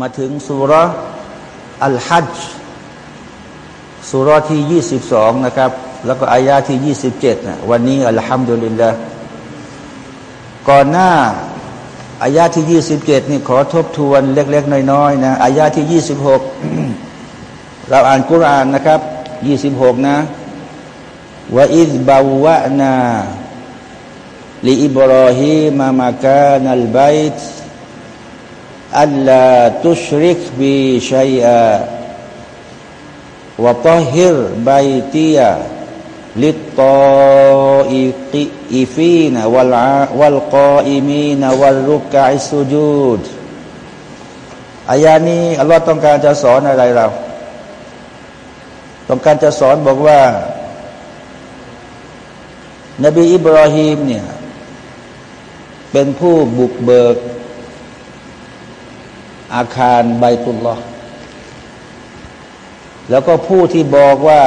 มาถึงสุรอัลฮัจสุรที่ยี่สิบสองนะครับ แล้วก็อายาที่ยี่สิบเจ็ดนะวันนี้อัลฮัมดุลิลละก่อนหน้าอายาที่ยี่สิบเจ็ดนี่ขอทบทวนเล็ก ๆ น้อยๆนะอายาที่ยี่สิบหกเราอ่านกุรานนะครับยี่สิบหกนะว่าอิบาวะนาลีอิบรอฮีมามา ك านัลบัยต์ أن لا تشرك بي شيئا وطهر بيتي للطائفين والقائمين والركع السجود อายานี้อัลลอฮ์ต้องการจะสอนอะไรเรา ต้องการจะสอนบอกว่า นบีอิบราฮิมเนี่ย เป็นผู้บุกเบิก อาคารใบตุลลอแล้วก็ผู้ที่บอกว่า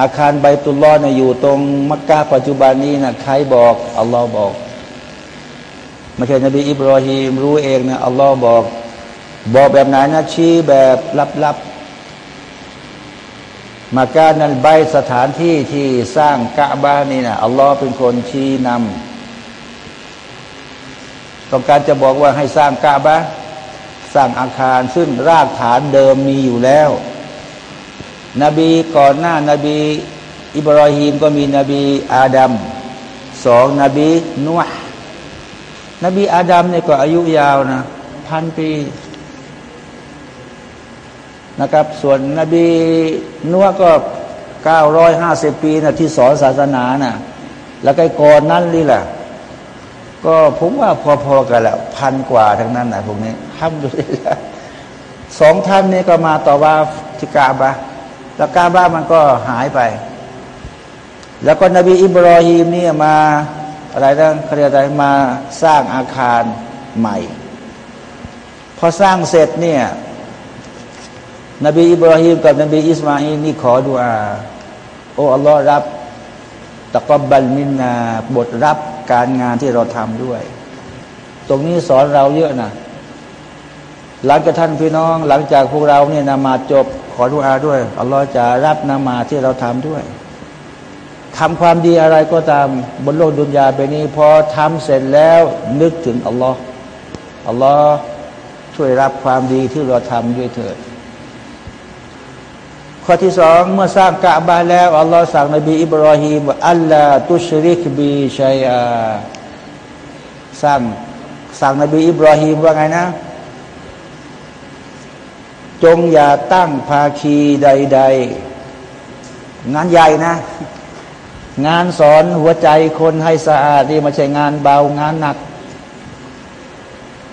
อาคารใบตุลลอเนี่ยอยู่ตรงมักกะปัจจุบันนี้นะใครบอกอัลลอฮ์บอกไม่ใช่นบีอิบราฮิมรู้เองนะอัลลอฮ์บอก บอกแบบไหนนะชี้แบบลับๆมาการนั้นใบสถานที่ที่สร้างกะบ้านนี่นะอัลลอฮ์เป็นคนชี้นำต้องการจะบอกว่าให้สร้างกะบ้าส ร้างอาคาร ซึ่งรากฐานเดิมมีอยู่แล้ว นบีก่อนหน้านาบีอิบราฮิมก็มีนบีอาดัมสองนบีนัวนบีอาดัมเนี่ยก็อายุยาวนะพันปีนะครับ ส่วนนบีนัวก็เก้าร้อยห้าสิบปีนะที่สอนศาสนานะ่ะแล้วก็ก่อนนั้นนี่แหละ ก็ผมว่าพอๆกันแหละพันกว่าทั้งนั้นนะพวกนี้ทำดูเลยสองท่านนี้ก็มาต่อว่าทิกาบะแล้วกาบ้ามันก็หายไป แล้วก็นบีอิบรอฮีมนี่มาอะไรนะเขาเรียกอะไรมาสร้างอาคารใหม่ พอสร้างเสร็จเนี่ยนบีอิบรอฮีมกับนบีอิสมาอินนี่ขอดุอาโอ้อัลลอฮ์รับ ตะกบบัลมินนาบทรับการงานที่เราทำด้วย ตรงนี้สอนเราเยอะนะหลังจากท่านพี่น้อง หลังจากพวกเราเนี่ยนามาจบขอดุอาด้วยอัลลอฮ์จะรับนามาที่เราทำด้วยทำความดีอะไรก็ตามบนโลกดุนยาไปนี้พอทำเสร็จแล้วนึกถึงอัลลอฮ์อัลลอฮ์ช่วยรับความดีที่เราทำด้วยเถิด ข้อที่สองเมื่อสร้างกะบาแล้วอัลลอฮ์สั่งนบีอิบรอฮีมอัลลาตุชริกบีชัยอาสร้างสั่งนบีอิบรอฮีมว่าไงนะ จงอย่าตั้งภาคีใด ๆ งานใหญ่นะ งานสอนหัวใจคนให้สะอาดนี่ไม่ใช่งานเบางานหนัก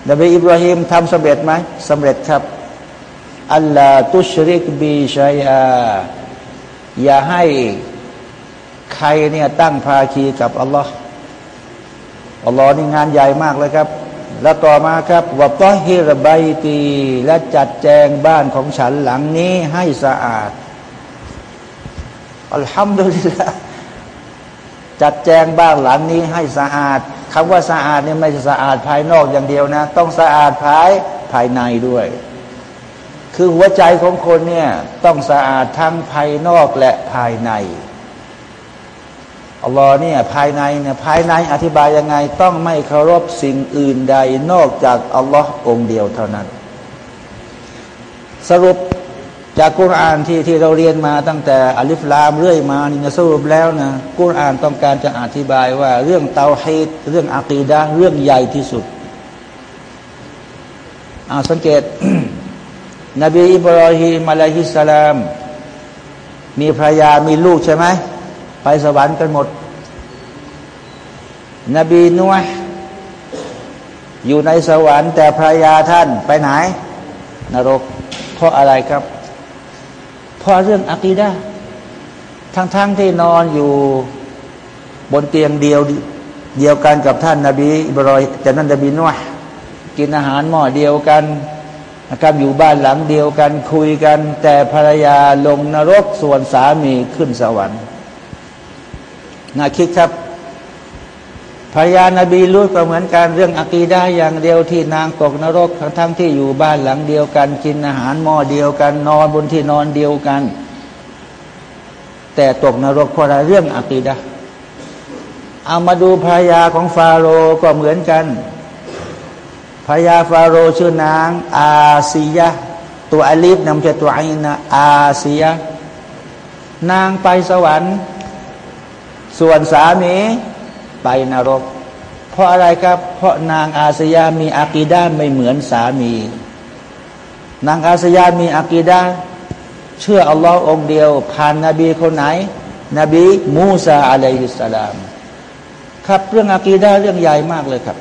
นบีอิบราฮิมทำสำเร็จไหมสำเร็จครับ อัลลาตุชริกบีชัยอาอย่าให้ใครเนี่ยตั้งภาคีกับอัลลอฮ์อัลลอฮ์นี่งานใหญ่มากเลยครับ แล้วต่อมาครับว่าต้อฮิรบายตีและจัดแจงบ้านของฉันหลังนี้ให้สะอาดอัลฮัมดุลิลละจัดแจงบ้านหลังนี้ให้สะอาดคำว่าสะอาดเนี่ยไม่ใช่สะอาดภายนอกอย่างเดียวนะ ต้องสะอาดภายภายในด้วย คือหัวใจของคนเนี่ยต้องสะอาดทั้งภายนอกและภายในอัลลอฮ์เนี่ยภายในเนี่ยภายในอธิบายยังไงต้องไม่เคารพสิ่งอื่นใดนอกจากอัลลอฮ์องเดียวเท่านั้น สรุปจากกุรอานที่ที่เราเรียนมาตั้งแต่อัลิฟลามเรื่อยมานี่สรุปแล้วนะกุรอานต้องการจะอธิบายว่า เรื่องเตาฮีดเรื่องอะกีดะเรื่องใหญ่ที่สุดอาสังเกต นบีอิบรอฮีมอะลัยฮิสสลาม มีภรรยามีลูกใช่ไหมไปสวรรค์กันหมด นบีนัวอยู่ในสวรรค์ แต่ภรรยาท่านไปไหน นรก เพราะอะไรครับ เพราะเรื่องอะกีดะทั้งๆทที่นอนอยู่บนเตียงเดียวเดียวกันกับท่านนาบีอิบรอยแต่นั้นนบีนัวกินอาหารหม้อเดียวกัน นะครับอยู่บ้านหลังเดียวกันคุยกัน แต่ภรรยาลงนรกส่วนสามีขึ้นสวรรค์น่าคิดครับภรรยานาบีลูดก็เหมือนกันเรื่องอากีได้อย่างเดียวที่นางตกนรกทั้งทั้งที่อยู่บ้านหลังเดียวกัน กินอาหารหม้อเดียวกัน นอนบนที่นอนเดียวกัน แต่ตกนรกเพราะเรื่องอากีดาเอามาดูภรรยาของฟาโรก็เหมือนกัน ภรรยาฟาโรชื่อนาง อาซียะตัวอลิฟนำจากตัวไอนะอาซียะนางไปสวรรค์ ส่วนสามีไปนรก เพราะอะไรครับ เพราะนางอาสยามีอากีดาไม่เหมือนสามี นางอาสยามีอากีดาเชื่ออัลลอฮ์องเดียว ผ่านนาบีคนไหน นบีมูซาอะลัยฮิสสลาม ครับเรื่องอากีดาเรื่องใหญ่มากเลยครับ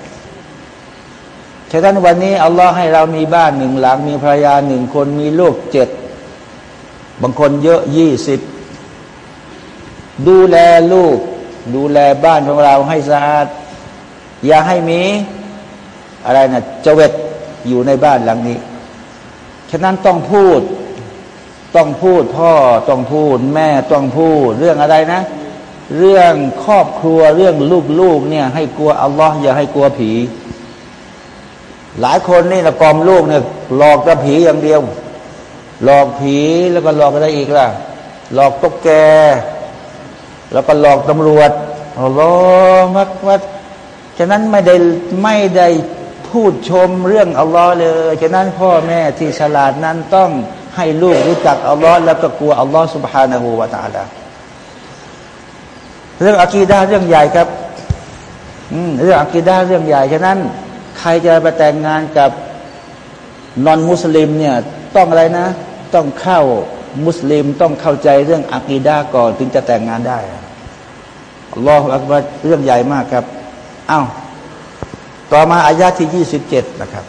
ฉะนั้นวันนี้อัลลอฮ์ให้เรามีบ้านหนึ่งหลัง มีภรรยาหนึ่งคนมีลูกเจ็ดบางคนเยอะยี่สิบดูแลลูก ดูแลบ้านของเราให้สะอาด อย่าให้มีอะไรนะเจวิตอยู่ในบ้านหลังนี้ ฉะนั้นต้องพูด ต้องพูดพ่อต้องพูด แม่ต้องพูด เรื่องอะไรนะ เรื่องครอบครัวเรื่องลูกๆเนี่ยให้กลัวอัลลอฮ์อย่าให้กลัวผี หลายคนนี่นะกอมลูกเนี่ยหลอกแต่ผีอย่างเดียว หลอกผีแล้วก็หลอกอะไรอีกล่ะ หลอกตุ๊กแกแล้วก็หลอกตำรวจอัลลอฮ์มักวัดฉะนั้นไม่ได้ไม่ได้พูดชมเรื่องอัลลอฮ์เลย ฉะนั้นพ่อแม่ที่ฉลาดนั้นต้องให้ลูกรู้จักอัลลอฮ์แล้วก็กลัวอัลลอฮ์ سبحانه และ تعالى เรื่องอะกีดาเรื่องใหญ่ครับเรื่องอะกีดาเรื่องใหญ่ ฉะนั้น ใครจะไปแต่งงานกับนอนมุสลิมเนี่ยต้องอะไรนะ ต้องเข้ามุสลิมต้องเข้าใจเรื่องอักีดาก่อนถึงจะแต่งงานได้อัลลอฮฺอักบารเรื่องใหญ่มากครับเอา้าต่อมาอายาที่ยี่สิบเจ็ดนะครับ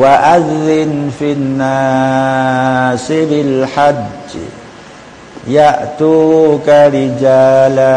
ว่าอัลลินฟินนาซิบิลฮัจยะตูกะริจาลา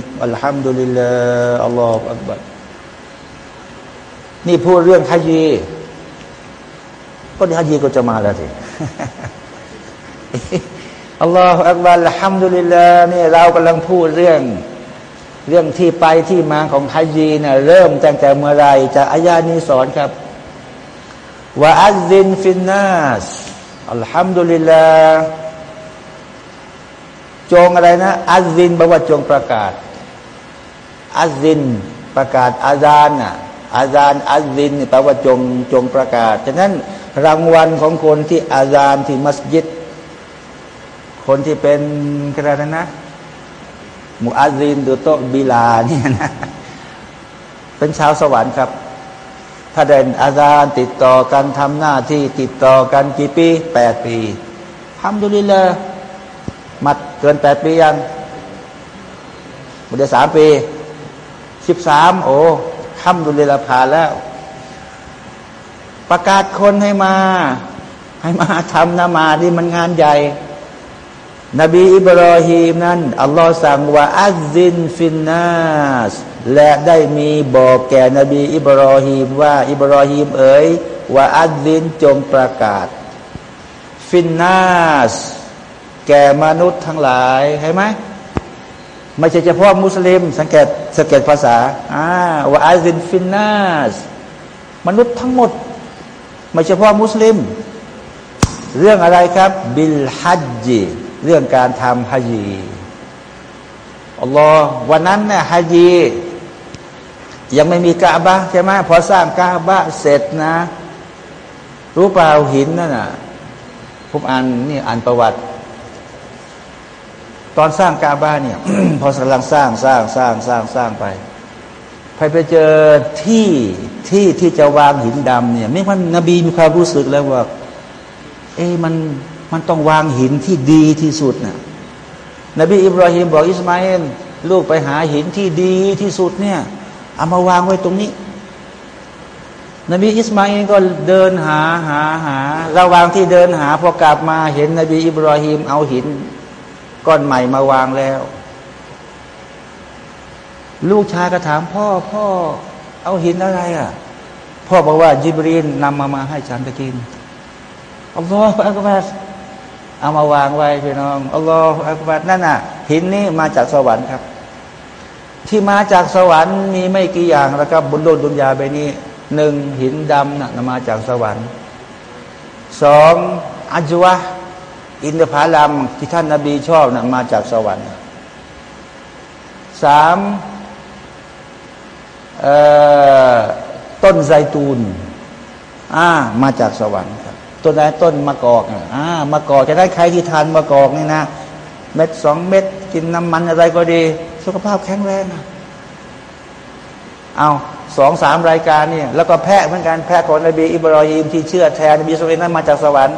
อัลฮัมดุลิลลาอัลลอฮฺอักบัดนี่พูดเรื่องฮัจีก็ฮัจีก็จะมาแล้วสิอัลลอฮฺอักบัดอัลฮัมดุลิลลาเนี่ยเรากำลังพูดเรื่อง เรื่องที่ไปที่มาของฮัจีนะเริ่มตั้งแต่เมื่อไรจะอายานี้สอนครับว่าอัลลินฟินนัสอัลฮัมดุลิลลาจงอะไรนะ อัลลินแปลว่าจงประกาศ อัลซิน ประกาศอาจารย์อะอาจารย์อัลซินแปลว่าจงจงประกาศ ฉะนั้นรางวัลของคนที่อาจารย์ที่มัสยิด คนที่เป็นกระนั้นนะมุอัลซินดูโตบิลาเนี่ยนะเป็นชาวสวรรค์ครับ ถ้าเดินอาจารย์ติดต่อกันทำหน้าที่ติดต่อกันกี่ปีแปดปีทำดูดีเลยมัดเกินแปดปียังมันจะสามปี สิบสามโอ้ทำดูดีละผ่าแล้ว ประกาศคนให้มา ให้มาทำนามาที่มันงานใหญ่ นบีอิบรอฮีมนั้น อัลลอฮ์สั่งوأذن في الناسและได้มีบอกแก่นบีอิบรอฮีมว่าอิบรอฮีมเอ๋ยوأذن จงประกาศ في الناس แก่มนุษย์ทั้งหลายเห็นไหม ไม่ใช่เฉพาะมุสลิม สังเกตสังเกตภาษาอ่า وأذن في الناس มนุษย์ทั้งหมด ไม่เฉพาะมุสลิม เรื่องอะไรครับ บิลฮัจจีเรื่องการทำฮัจจีอัลลอฮ์วันนั้นเนี่ยฮัจจียังไม่มีกาบะใช่ไหมพอสร้างกาบะเสร็จนะ รู้เปล่าหินนั่นน่ะผมอ่านนี่อ่านประวัติ ตอนสร้างกาบะเนี่ย พอกำลังสร้างสร้างสร้างสร้างสร้างไปไปไปเจอที่ที่ที่จะวางหินดำเนี่ยไม่มันนบีมีความรู้สึกแล้วว่า เอ้มันมันต้องวางหินที่ดีที่สุดนะ่ะนบีอิบราฮิมบอกอิสมาอิลลูกไปหาหินที่ดีที่สุดเนี่ยเอามาวางไว้ตรงนี้ นบีอิสมาอินก็เดินหาหาหา ระหว่างที่เดินหาพอกลับมาเห็นนบีอิบราฮิมเอาหิน ก้อนใหม่มาวางแล้ว ลูกชายก็ถามพ่อพ่อเอาหินอะไรอะ พ่อบอกว่าจิบรีนนำมามาให้ฉันตะกินอัลลอฮฺอักบัรเอามาวางไว้พี่น้องอัลลอฮฺอักบัรนั่นน่ะ หินนี้มาจากสวรรค์ครับ ที่มาจากสวรรค์มีไม่กี่อย่างแล้วครับบนโลกดุนยาไปนี้หนึ่งหินดำนะ่ะมาจากสวรรค์สองอัจวะ อินทผลัมที่ท่านนาบีชอบนะมาจากสวรรค์สามต้นไซตูนอ่ามาจากสวรรค์ครับต้นไหนต้นมะกอกอ่ามะกอกจะได้ใครที่ทานมะกอกนี่นะเม็ดสองเม็ดกินน้ำมันอะไรก็ดี สุขภาพแข็งแรงนะเอาสองสามรายการเนี่ยแล้วก็แพะเหมือนกันแพะของนบีอิบรอฮิมที่เชื่อแทนนบีสุลนั้นมาจากสวรรค์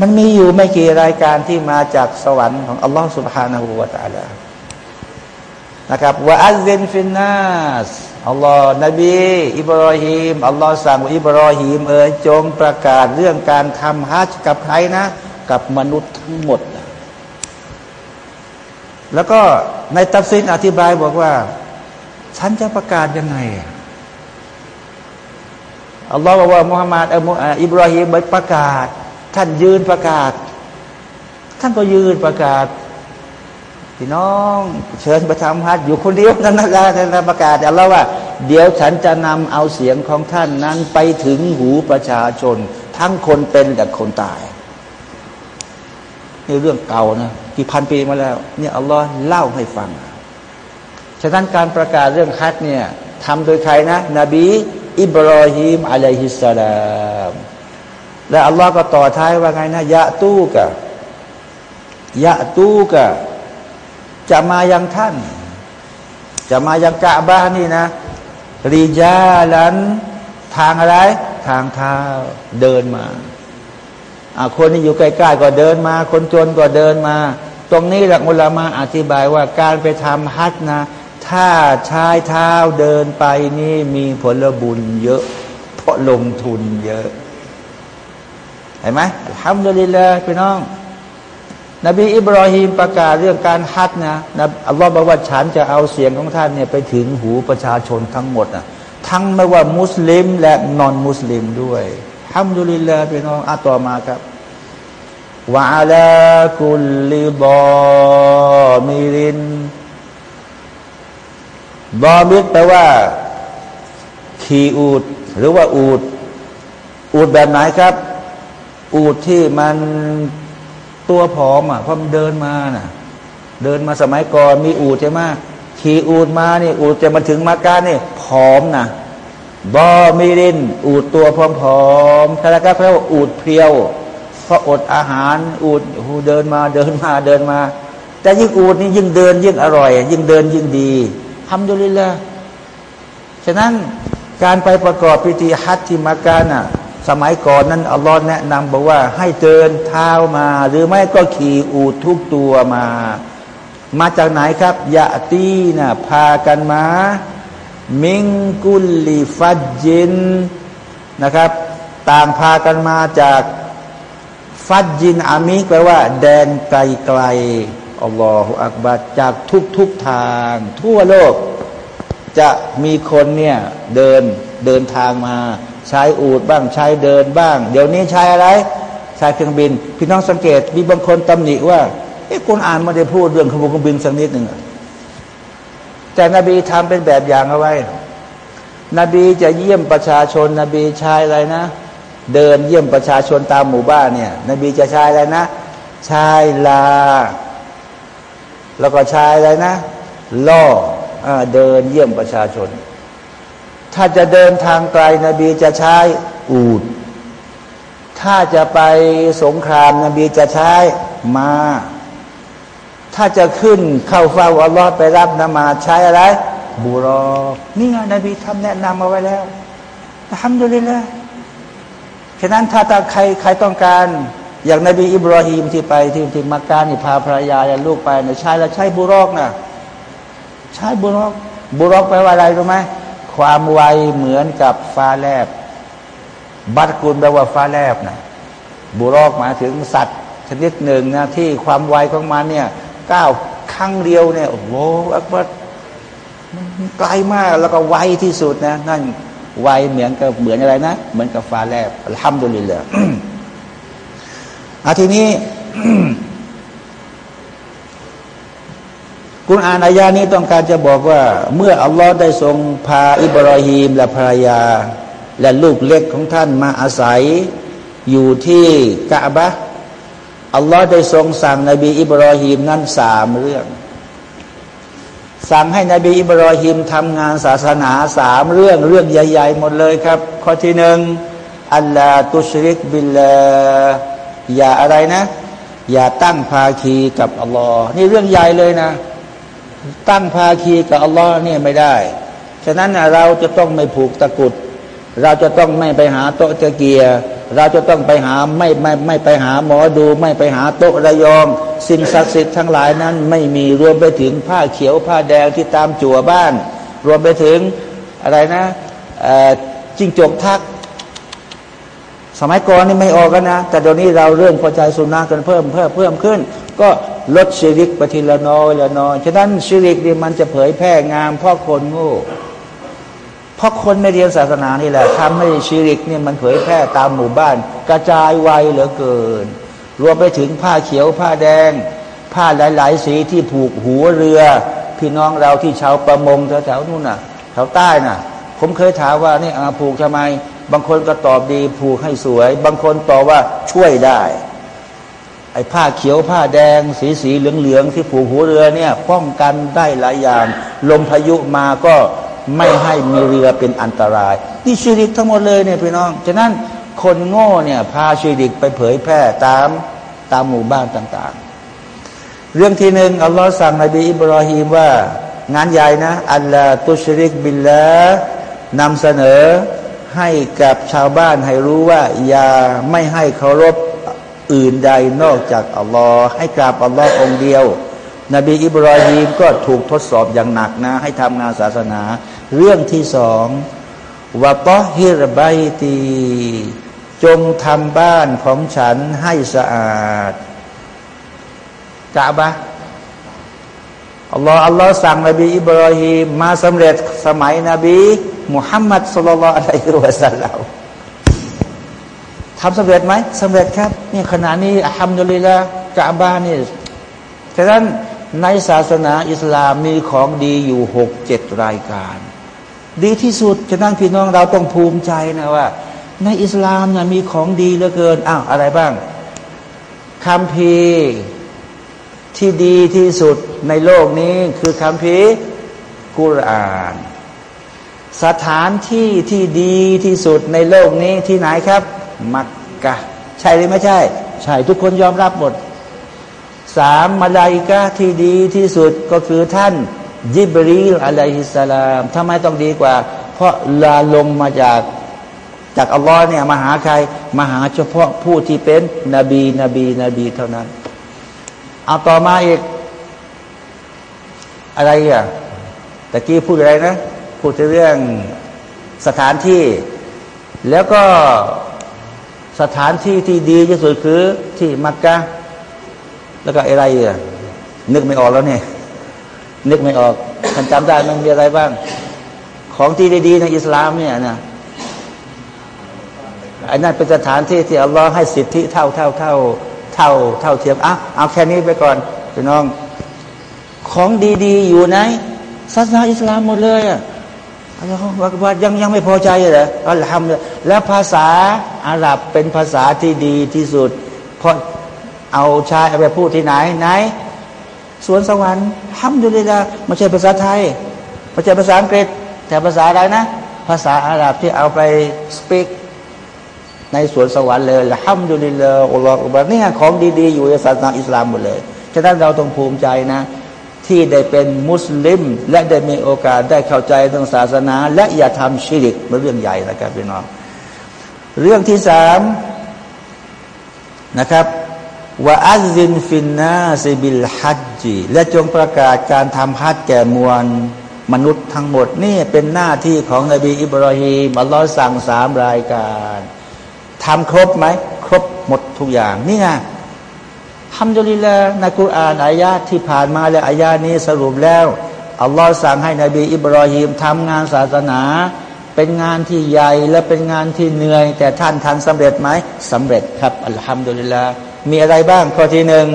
มันมีอยู่ไม่กี่รายการที่มาจากสวรรค์ของอัลลอฮฺ سبحانه وتعالى นะครับ وأذن في الناس อัลลอฮ์นบี อิบรอฮิมอัลลอฮ์สั่งอิบรอฮิมเอ๋ยจงประกาศเรื่องการทำฮัจจ์กับใครนะ กับมนุษย์ทั้งหมด แล้วก็ในตัฟซีรอธิบายบอกว่า ฉันจะประกาศยังไงอัลลอฮ์บอกว่ามุฮัมมัดอิบราฮิมประกาศ ท่านยืนประกาศ ท่านก็ยืนประกาศพี่น้องเชิญไปทำฮัจอยู่คนเดียวนั่นนะท่านประกาศอัลลอฮ์ว่า เดี๋ยวฉันจะนำเอาเสียงของท่านนั้นไปถึงหูประชาชน ทั้งคนเป็นและคนตายนี่เรื่องเก่านะกี่พันปีมาแล้วเนี่ยอัลลอฮ์เล่าให้ฟังฉะนั้นการประกาศเรื่องฮัจเนี่ยทำโดยใครนะ นบี อิบรอฮิมอะลัยฮิสสลาม และอัลลอฮ์ก็ต่อท้ายว่าไงนะยะตู้กะยะตู้กะจะมายังท่าน จะมายังกะบ้านนี่นะริยาลัน ทางอะไร ทางเท้าเดินมาคนที่อยู่ใกล้ๆก็เดินมา คนจนก็เดินมา ตรงนี้หลักมุลามาอธิบายว่าการไปทำฮัจนะ ถ้าชายเท้าเดินไปนี่มีผลบุญเยอะ เพราะลงทุนเยอะ เห็นไหมทำดุลิลาพี่น้อง นบีอิบรอฮีมประกาศเรื่องการฮัดนะนะอัลลอฮ์บอกว่าฉันจะเอาเสียงของท่านเนี่ยไปถึงหูประชาชนทั้งหมดนะทั้งไม่ว่ามุสลิมและนอนมุสลิมด้วยทำดุลิลาพี่น้องอะต่อมาครับวะลากุลิบอมิรินบอมิดแปลว่า ขี่อูด หรือว่าอูด อูดแบบไหนครับ อูดที่มันตัวผอมอะเพราะมันเดินมาน่ะ เดินมาสมัยก่อนมีอูดใช่ไหมขี่อูดมานี่อูดจะมาถึงมาการนี่ผอมนะบอมีริน อูดตัวผอมๆแล้วก็แปลว่าอูดเพียวเพราะอดอาหารอูดหูเดินมาเดินมาเดินมา แต่ยิ่งอูดนี่ยิ่งเดินยิ่งอร่อย ยิ่งเดินยิ่งดีทำดุลิละฉะนั้นการไปประกอบพิธีฮัจที่มักกะน่ะ สมัยก่อนนั้นอัลลอฮ์แนะนำบอกว่าให้เดินเท้ามา หรือไม่ก็ขี่อูดทุกตัวมา มาจากไหนครับยะตีน่ะพากันมา มิงกุลลิฟัจจินนะครับ ต่างพากันมาจากฟัดจินอามิกแปลว่า แดนไกลไกลอัลลอฮฺอักบัดจากทุกทุกทาง ทั่วโลก จะมีคนเนี่ยเดินเดินทางมา ใช้อูดบ้างใช้เดินบ้าง เดี๋ยวนี้ใช้อะไร ใช้เครื่องบิน พี่น้องสังเกตมีบางคนตำหนิว่าไอ้คนอ่านมาได้พูดเรื่องขบวนเครื่องบินสักนิดหนึ่งแต่นบีทำเป็นแบบอย่างเอาไว้ นบีจะเยี่ยมประชาชน นบีใช้อะไรนะ เดินเยี่ยมประชาชนตามหมู่บ้านเนี่ย นบีจะใช้อะไรนะใช้ลา แล้วก็ชายอะไรนะล่ออเดินเยี่ยมประชาชน ถ้าจะเดินทางไกลนบีจะใช้อูด ถ้าจะไปสงครามนบีจะใช้มาถ้าจะขึ้นเข้าเฝ้าอัลลอฮ์ไปรับนมาใช้อะไรบุรอนี่ไงนบีทำแนะนำมาไว้แล้วทำดูเลยละฉะนั้นถ้าตาใครใครต้องการ อย่างนบีอิบราฮิมที่ไปที่ที่มักกะนี่พาภรรยาและลูกไปนะใช้แล้วใช้บุรอกนะใช่บุรอกบุรอกแปลว่าอะไรรู้ไหม ความไวเหมือนกับฟ้าแลบ บัตรกุลแปลว่าฟ้าแลบนะบุรอกหมายถึงสัตว์ ชนิดหนึ่งนะที่ความไวของมันเนี่ยก้าวครั้งเดียวเนี่ยโอ้โหอักบัดมันไกลมากแล้วก็ไวที่สุดนะนั่นไวเหมือนกับเหมือนอะไรนะ เหมือนกับฟ้าแลบทำดุลิลเลยอาทีนี้ กุณอานอายานี้ต้องการจะบอกว่า เมื่ออัลลอฮ์ได้ทรงพาอิบราฮิมและภรรยา และลูกเล็กของท่านมาอาศัย อยู่ที่กะบะอัลลอฮ์ได้ทรงสั่งนบีอิบราฮิมนั้นสามเรื่อง สั่งให้นบีอิบราฮิมทำงานศาสนาสามเรื่องเรื่องใหญ่ ๆ หมดเลยครับ ข้อที่หนึ่งอัลลาตุชริกบิลลาอย่าอะไรนะ อย่าตั้งภาคีกับอัลลอฮ์นี่เรื่องใหญ่เลยนะ ตั้งภาคีกับอัลลอฮ์เนี่ยไม่ได้ ฉะนั้นเราจะต้องไม่ผูกตะกุด เราจะต้องไม่ไปหาโต๊ะตะเกียเราจะต้องไปหาไม่ไม่ไม่ไปหาหมอดู ไม่ไปหาโต๊ะระยอง สิ่งศักดิ์สิทธิ์ทั้งหลายนั้น ไม่มีรวมไปถึงผ้าเขียวผ้าแดงที่ตามจั่วบ้าน รวมไปถึงอะไรนะจิ้งจกทัก สมัยก่อนนี่ไม่ออกกันนะ แต่เดี๋ยวนี้เราเริ่มพอใจสุนัขกันเพิ่มเพิ่มเพิ่มขึ้น ก็ ลดชิริกไปทีละน้อยละน้อยฉะนั้นชิริกนี่มันจะเผยแพร่งามเพราะคนโง่เพราะคนไม่เรียนศาสนานี่แหละทำให้ชิริกเนี่ยมันเผยแพร่ตามหมู่บ้าน กระจายไวเหลือเกิน รวมไปถึงผ้าเขียวผ้าแดง ผ้าหลาย ๆ สีที่ผูกหัวเรือ พี่น้องเราที่ชาวประมงแถวๆนู่นน่ะแถวใต้น่ะ ผมเคยถามว่านี่ผูกทำไม บางคนก็ตอบดีผูกให้สวย บางคนตอบว่าช่วยได้ ไอ้ผ้าเขียวผ้าแดง สีสีเหลืองเหลืองที่ผูกหัวเรือเนี่ย ป้องกันได้หลายอย่าง ลมพายุมาก็ไม่ให้มีเรือเป็นอันตราย นี่ชีริกทั้งหมดเลยเนี่ยพี่น้อง ฉะนั้นคนโง่เนี่ยพาชีริกไปเผยแพร่ตามตามหมู่บ้านต่าง ๆ เรื่องที่หนึ่งอัลลอฮ์สั่งนบีอิบราฮิมว่า งานใหญ่นะ อัลลอฮ์ตุชริกบิลละนำเสนอให้กับชาวบ้านให้รู้ว่า อย่าไม่ให้เคารพ อื่นใดนอกจากอัลลอฮ์ให้กราบอัลลอฮ์องเดียว นบีอิบราฮิมก็ถูกทดสอบอย่างหนักนะ ให้ทำงานศาสนา เรื่องที่สองวะปอฮิรบายตีจงทำบ้านของฉันให้สะอาดกะบะอัลลอฮ์อัลลอฮ์สั่งนบีอิบราฮิมมาสำเร็จสมัยนบีมุฮัมมัดสุลลัลอะลัยฮิวะสัลลัม ทำสำเร็จไหมสำเร็จครับนี่ขณะนี้อัมดุลิละกาบานี่ฉะนั้นในศาสนาอิสลามมีของดีอยู่หกเจ็ดรายการ ดีที่สุดฉะนั้นพี่น้องเราต้องภูมิใจนะว่า ในอิสลามเนี่ยมีของดีเหลือเกินอ้าวอะไรบ้างคำพีที่ดีที่สุดในโลกนี้คือคำพีกุรอาน สถานที่ที่ดีที่สุดในโลกนี้ที่ไหนครับ มักกะ ใช่หรือไม่ใช่ ใช่ทุกคนยอมรับหมดสามมาลายกะที่ดีที่สุดก็คือท่านยิบรีลอะลัยฮิสสลามทำไมต้องดีกว่า เพราะลาลงมาจากจากอัลลอฮ์เนี่ยมาหาใครมาหาเฉพาะผู้ที่เป็นนบีนบีนบีเท่านั้นเอาต่อมาอีก อะไรอะตะกี้พูดอะไรนะ พูดเรื่องสถานที่ แล้วก็ สถานที่ที่ดีที่สุดคือที่มักกะแล้วก็อะไรอะนึกไม่ออกแล้วเนี่ยนึกไม่ออกท่านจำได้มันมีอะไรบ้าง ของที่ดีๆในอิสลามเนี่ยนะอันนั้นเป็นสถานที่ที่อัลลอฮ์ให้สิทธิเท่าเท่าเท่าเท่าเท่าเทียมอะเอาแค่นี้ไปก่อนพี่น้อง ของดีๆ อยู่ในศาสนาอิสลามหมดเลยอะว่ายังยังไม่พอใจเลยอัลฮัมดุแล้วภาษา อาหรับเป็นภาษาที่ดีที่สุดเพราะเอาชายเอาไปพูดที่ไหนไหนสวนสวรรค์ฮัมดุลิลาไม่ใช่ภาษาไทยไม่ใช่ภาษาอังกฤษ แต่ภาษาอะไรนะ ภาษาอาหรับที่เอาไปสปีกในสวนสวรรค์เลยละฮัมดุลิลลาอัลลอฮฺอุบะนี่ของดีๆ อยู่ในศาสนาอิสลามหมดเลยฉะนั้นเราต้องภูมิใจนะ ที่ได้เป็นมุสลิม และได้มีโอกาสได้เข้าใจทางศาสนา และอย่าทำชิริกเป็นเรื่องใหญ่นะครับพี่น้อง เรื่องที่สามนะครับว่าอัลซินฟินนาซิบิลฮัจจีและจงประกาศการทำฮัจแก่มวลมนุษย์ทั้งหมดนี่เป็นหน้าที่ของนบีอิบราฮิมอัลลอฮ์สั่งสามรายการทำครบไหม ครบหมดทุกอย่างนี่ไงทำดุลิลาในกุรอานอายาที่ผ่านมาและอายานี้สรุปแล้วอัลลอฮ์สั่งให้นบีอิบราฮิมทำงานศาสนา เป็นงานที่ใหญ่และเป็นงานที่เหนื่อย แต่ท่านทันสำเร็จไหมสำเร็จครับอัลฮัมดุลิลลามีอะไรบ้างข้อที่หนึ่ง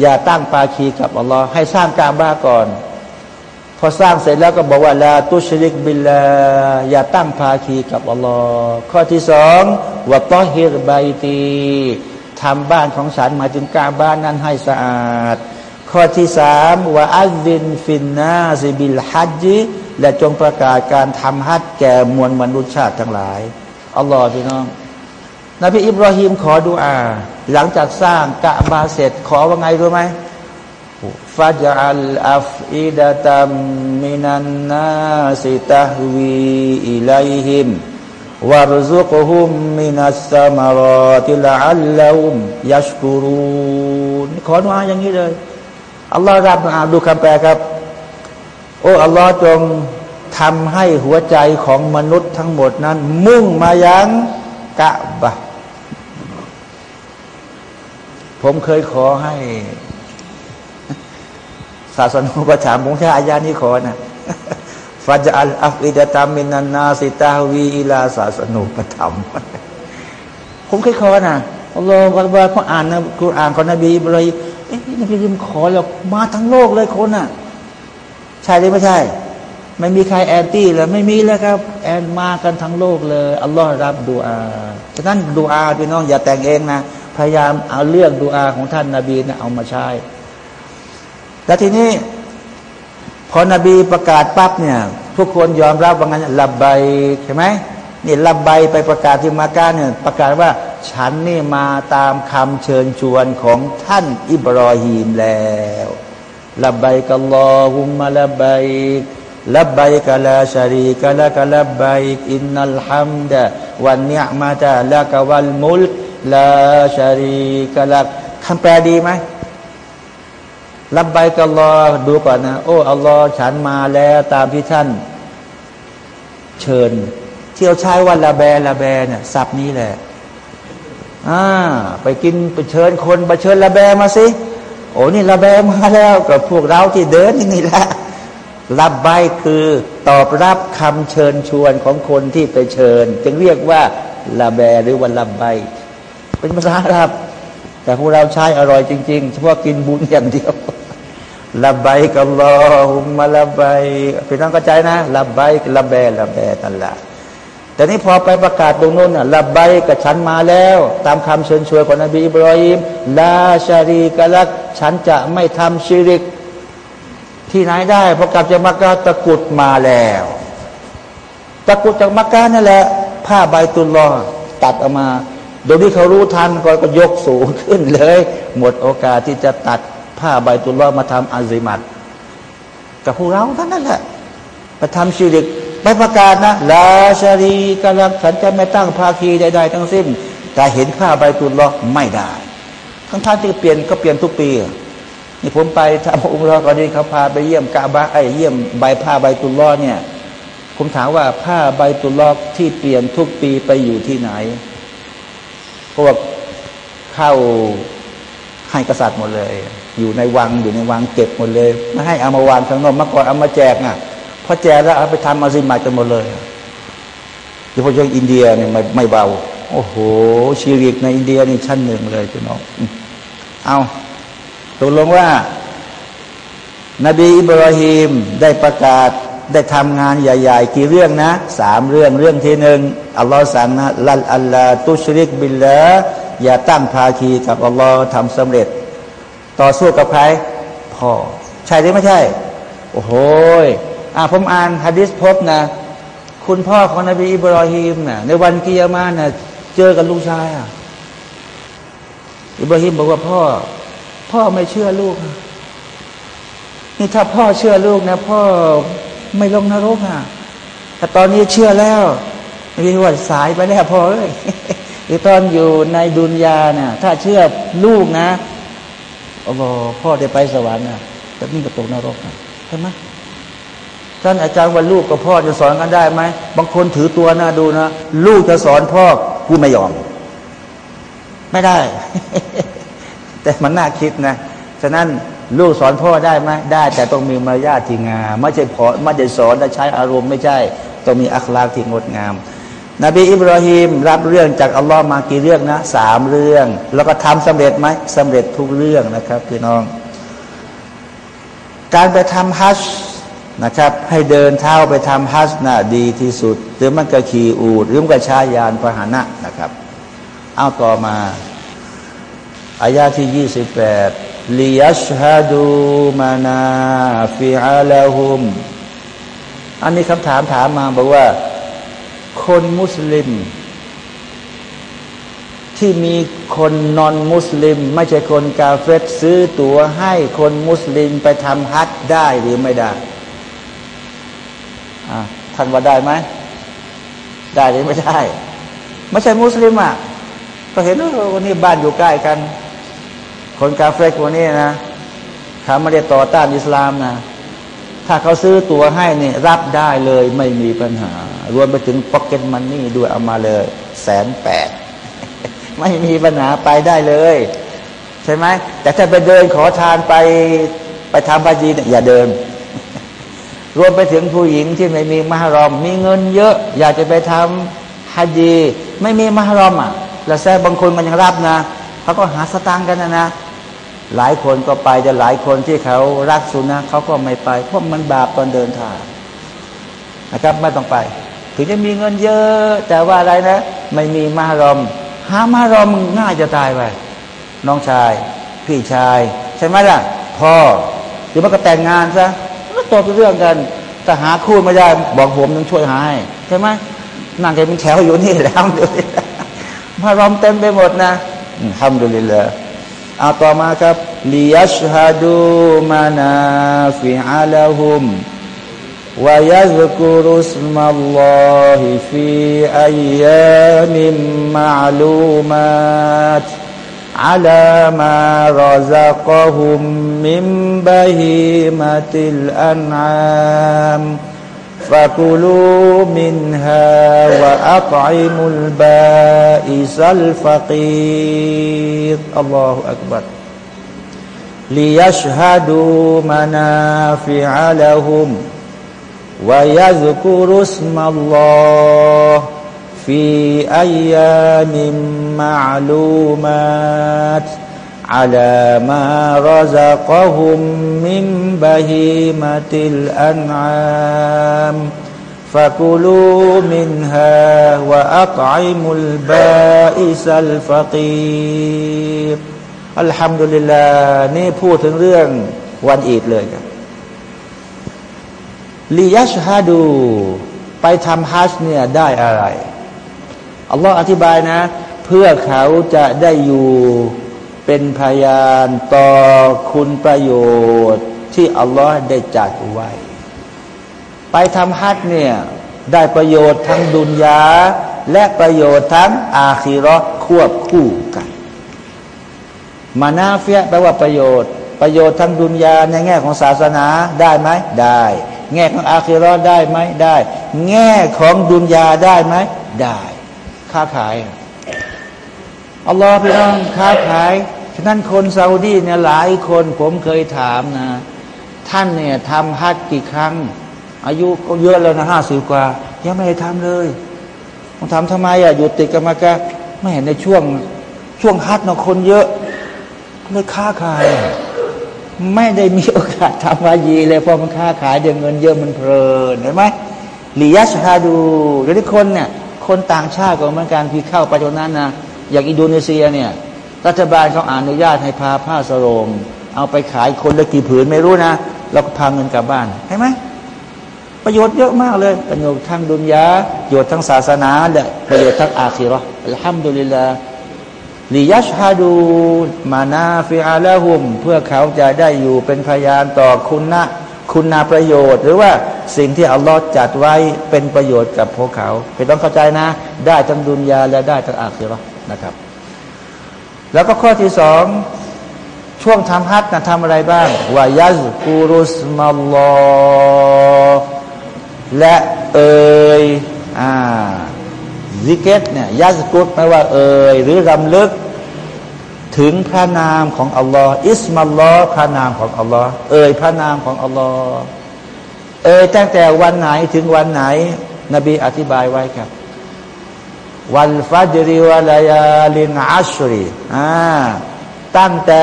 อย่าตั้งภาคีกับอัลลอฮ์ให้สร้างกาบ้าก่อน พอสร้างเสร็จแล้วก็บอกว่าلا تشرك بالله อย่าตั้งภาคีกับอัลลอฮ์ข้อที่สองوطهر بيتي ทำบ้านของฉันหมายถึงกาบ้านั้นให้สะอาด ข้อที่สามوأذن في الناس بالحج และจงประกาศการทำฮัจแก่มวลมนุษยชาติทั้งหลายอัลลอฮ์พี่น้องนบีอิบราฮิมขอดุอา หลังจากสร้างกะบาเสร็จขอว่าไงรู้ไหมฟาจัลอัฟอิดะตัมมินันนาสิตะฮวีอิลัยฮิมวารซุกฮุมมินัสสมารติละอัลลอมยัชกุรูนขอดุอาอย่างนี้เลยอัลลอฮ์รับอาดูคำแปลครับ อ้อัลลอฮ์จงทำให้หัวใจของมนุษย์ทั้งหมดนั้น มุ่งมายังกะบะผมเคยขอให้ ศาสนาประถามผมแค่อายานี้ขอนะฟาจัลอัฟอิดะตามินันนาสิตาวีอิลาศาสนุปธรรม ผมเคยขอนะอัลลอฮฺว่าเขาอ่านนะกุรอานของนบีอิบราฮิมเอ๊ะนบีอิบราฮิมขอแล้วมาทั้งโลกเลยคนน่ะ ใช่หรือไม่ใช่ ไม่มีใครแอนตี้เลยไม่มีแล้วครับ แอนมากันทั้งโลกเลยอัลลอฮฺรับดูอาฉะนั้นดูอาพี่น้องอย่าแต่งเองนะพยายามเอาเรื่องดูอาของท่านนาบีนะเอามาใช้แล้วทีนี้พอนบีประกาศปั๊บเนี่ยทุกคนยอมรับว่างั้นลับใบใช่ไหมนี่ลับใบไปประกาศที่มากาเนี่ยประกาศว่าฉันนี่มาตามคำเชิญชวนของท่านอิบรอฮีมแล้ว ลับใบกัลลอฮุมะลับใบลับใบกะลาชารีกะละกะลับใบอินนัลฮัมดะวันเนียมาตะละกะวัลมุลลาชารีกะลักคำแปลดีไหมรับใบกัลลอดูก่อนนะ โอ้อัลลอฮ์ฉันมาแล้วตามที่ท่าน เชิญ เที่ยวใช้วันละแบละแบเนี่ยสับนี้แหละอ่าไปกินไปเชิญคนไปเชิญละแบมาสิ อ้นี่ละแบมาแล้วกับพวกเราที่เดินนี่แหละรับใบคือตอบรับคำเชิญชวนของคนที่ไปเชิญ จึงเรียกว่าละแบหรือวันละใบเป็นภาษาอาหรับ แต่พวกเราใช้อร่อยจริงๆเฉพาะกินบุญอย่างเดียวละใบกัลลอฮุมะละใบพี่น้องเข้าใจนะละใบละแบละแบนั่นแหละแต่นี้พอไปประกาศตรงนู้นน่ะละใบกับฉันมาแล้ว ตามคำเชิญชวนของนบีอิบรอฮิมลาชารีกะลัก ฉันจะไม่ทำชิริก ที่ไหนได้พอกลับจากมักกะตะกุดมาแล้ว ตะกุดจากมักกะนั่นแหละผ้าใบตุลลอตัดออกมา โดยที่เขารู้ทันก็ก็ยกสูงขึ้นเลย หมดโอกาสที่จะตัดผ้าใบตุลอมาทำอาซิมัดกับพวกเราท่านนั่นแหละไปทำชีริกไปประกาศนะลาชารีกำลังฉันจะไม่ตั้งภาคีใดๆทั้งสิ้น แต่เห็นผ้าใบตุลอไม่ได้ ทั้งท่านที่เปลี่ยนก็เปลี่ยนทุกปีนี่ผมไปทำอุมรอกรณีเขาพาไปเยี่ยมกาบะไอเยี่ยมใบผ้าใบตุลอเนี่ย ผมถามว่าผ้าใบตุลอที่เปลี่ยนทุกปีไปอยู่ที่ไหนพวกเข้าให้กษัตริย์หมดเลย อยู่ในวังอยู่ในวังเก็บหมดเลยไม่ให้เอามาวางข้างนอกมาก่อนเอามาแจกอะพอแจกแล้วเอาไปทำมาซิมากันหมดเลยโดยเฉพาะอินเดียเนี่ยไม่ไม่เบา โอ้โห ชีริกในอินเดียนี่ชั้นหนึ่งเลยพี่น้องเอาตกลงว่า นบีอิบราฮิมได้ประกาศได้ทำงานใหญ่ ๆ กี่เรื่องนะสามเรื่องเรื่องที่หนึ่งอัลลอฮ์สั่งนะลัลอัลลาตุชริกบิลละอย่าตั้งภาคีกับอัลลอฮ์ทำสำเร็จ ต่อสู้กับใครพ่อใช่หรือไม่ใช่ โอ้โหอ่าผมอ่านฮะดิษพบนะ คุณพ่อของนบีอิบรอฮิมนะในวันกิยามานะ เจอกับลูกชายอะอิบราฮิมบอกว่าพ่อ พ่อไม่เชื่อลูก นี่ถ้าพ่อเชื่อลูกนะ พ่อไม่ลงนรกอะแต่ตอนนี้เชื่อแล้วไม่ว่าสายไปแล้วพอเลยหรือตอนอยู่ในดุนยาเนี่ยถ้าเชื่อลูกนะโอ้โหพ่อได้ไปสวรรค์นะแต่นี่ก็ตกนรกนะใช่ไหมท่านอาจารย์ว่าลูกกับพ่อจะสอนกันได้ไหมบางคนถือตัวนะดูนะ ลูกจะสอนพ่อ กูไม่ยอม ไม่ได้ แต่มันน่าคิดนะ ฉะนั้นลูกสอนพ่อได้ไหมได้ แต่ต้องมีมารยาทที่งามไม่ใช่พอไม่ใช่สอนแต่ใช้อารมณ์ไม่ใช่ ต้องมีอัคลากที่งดงาม นบีอิบราฮิมรับเรื่องจากอัลลอฮ์มากี่เรื่องนะสามเรื่อง แล้วก็ทำสำเร็จไหมสำเร็จทุกเรื่องนะครับพี่น้อง การไปทำฮัจ นะครับ ให้เดินเท้าไปทำฮัจนะดีที่สุด หรือมันก็ขี่อูดหรือมันก็ชายานพาหนะนะครับเอาต่อมาอายาที่ยี่สิบแปดลิยัชฮะดูมานาฟิอาลาหุมอันนี้คำถามถามมาบอกว่า คนมุสลิม ที่มีคนนอนมุสลิม ไม่ใช่คนกาเฟตซื้อตั๋วให้คนมุสลิมไปทำฮัจได้หรือไม่ได้ ท่านว่าได้ไหม ได้หรือไม่ได้ ไม่ใช่มุสลิมอะก็เห็นว่าวันนี้บ้านอยู่ใกล้กัน คนกาเฟกคนนี้นะเขาไม่ได้ต่อต้านอิสลามนะถ้าเขาซื้อตั๋วให้เนี่ยรับได้เลยไม่มีปัญหา รวมไปถึงพ็อกเก็ตมันนี่ด้วยเอามาเลยแสนแปดไม่มีปัญหาไปได้เลย ใช่ไหมแต่ถ้าไปเดินขอทานไปไปทำพาจีเนี่ยอย่าเดิน รวมไปถึงผู้หญิงที่ไม่มีมหรอม มีเงินเยอะ อยากจะไปทำฮัจีไม่มีมหรอมอะแล้วแซ่บางคนมันยังรับนะเขาก็หาสตางค์กันนะนะหลายคนก็ไปแต่หลายคนที่เขารักสุนัขเขาก็ไม่ไป เพราะมันบาปตอนเดินทางนะครับไม่ต้องไป ถึงจะมีเงินเยอะ แต่ว่าอะไรนะ ไม่มีมารอม หามารอมง่ายจะตายไปน้องชาย พี่ชาย ใช่ไหมล่ะพ่อหรือมันก็แต่งงานซะ โต้เปเรื่องกันแต่หาคู่ไม่ได้บอกผมต้องช่วยหาให้ใช่ไหมนั่งกันเป็นแถวอยู่นี่แล้วดูมารอมเต็มไปหมดนะทำดูเลยเลยอาต่อมาครับลิยัชฮะดูมานาฟิอาลาฮุมวายัซกุรุสมัลลอฮิฟีอายามิมมาลูมาต على ما رزقهم من بهيمة الأنعام. فكلوا منها وأطعموا البائس الفقير. الله أكبر. ليشهدوا منافع لهم ويذكروا اسم الله. في أيام معلومات على ما رزقهم من بهيمة الأنعام فكلوا منها وأطعموا البائس الفقير الحمد لله นี่พูดถึงเรื่องวันอีดเลยครับลียัชฮาดู ไปทำฮัจเนี่ยได้อะไร อัลลอฮ์อธิบายนะ เพื่อเขาจะได้อยู่เป็นพยานต่อคุณประโยชน์ที่อัลลอฮ์ได้จัดไว้ ไปทำฮัจเนี่ยได้ประโยชน์ทั้งดุนยาและประโยชน์ทั้งอาคีรอควบคู่กัน มานาเฟียแปลว่าประโยชน์ ประโยชน์ทั้งดุนยาในแง่ของศาสนาได้ไหมได้ แง่ของอาคีรอได้ไหมได้ แง่ของดุนยาได้ไหมได้ ค้าขายอัลลอฮ์พี่น้องค้าขายฉะนั้นคนซาอุดีเนี่ยหลายคนผมเคยถามนะ ท่านเนี่ยทำฮัจกี่ครั้ง อายุก็เยอะแล้วนะห้าสิบกว่า ยังไม่ได้ทำเลยต้องทำทำไมอะอยู่ติดกันมากะไม่เห็นในช่วงช่วงฮัจเนาะคนเยอะเลยค้าขาย ไม่ได้มีโอกาสทำวายีเลยเพราะมันค้าขายเดี๋ยวเงินเยอะมันเพลินเห็นไหมหลียัชาดูเดี๋ยวนี้คนเนี่ย คนต่างชาติก็เหมือนกันที่เข้าไปตรงนั้นนะอย่างอินโดนีเซียเนี่ยรัฐบาลเขาอนุญาตให้พาผ้าสโรง เอาไปขายคนละกี่ผืนไม่รู้นะเราก็พาเงินกลับบ้านเห็นไหมประโยชน์เยอะมากเลย ประโยชน์ทั้งดุนยาประโยชน์ทั้งศาสนาและประโยชน์ทั้งอาคีรออัลฮัมดุลิลลาลิยัชฮาดูมานาฟิอาลาหุม เพื่อเขาจะได้อยู่เป็นพยานต่อคุณนะ คุณาประโยชน์ หรือว่าสิ่งที่อัลลอฮ์จัดไว้เป็นประโยชน์กับพวกเขาไปต้องเข้าใจนะ ได้ทั้งดุนยาและได้ทั้งอาคีรอนะครับ แล้วก็ข้อที่สองช่วงทำฮัจนะทำอะไรบ้างวายัสกูรุสมัลลอและเอ่ยอ่าซิกเกตเนี่ยยัสกุตแปลว่าเอ่ยหรือรำลึก ถึงพระนามของอัลลอฮ์อิสมัลลอฮ์พระนามของอัลลอฮ์เอ่ยพระนามของอัลลอฮ์เอ่ยตั้งแต่วันไหนถึงวันไหน นบีอธิบายไว้ครับ วันฟัจริวะลายาลินอัชรีอ่าตั้งแต่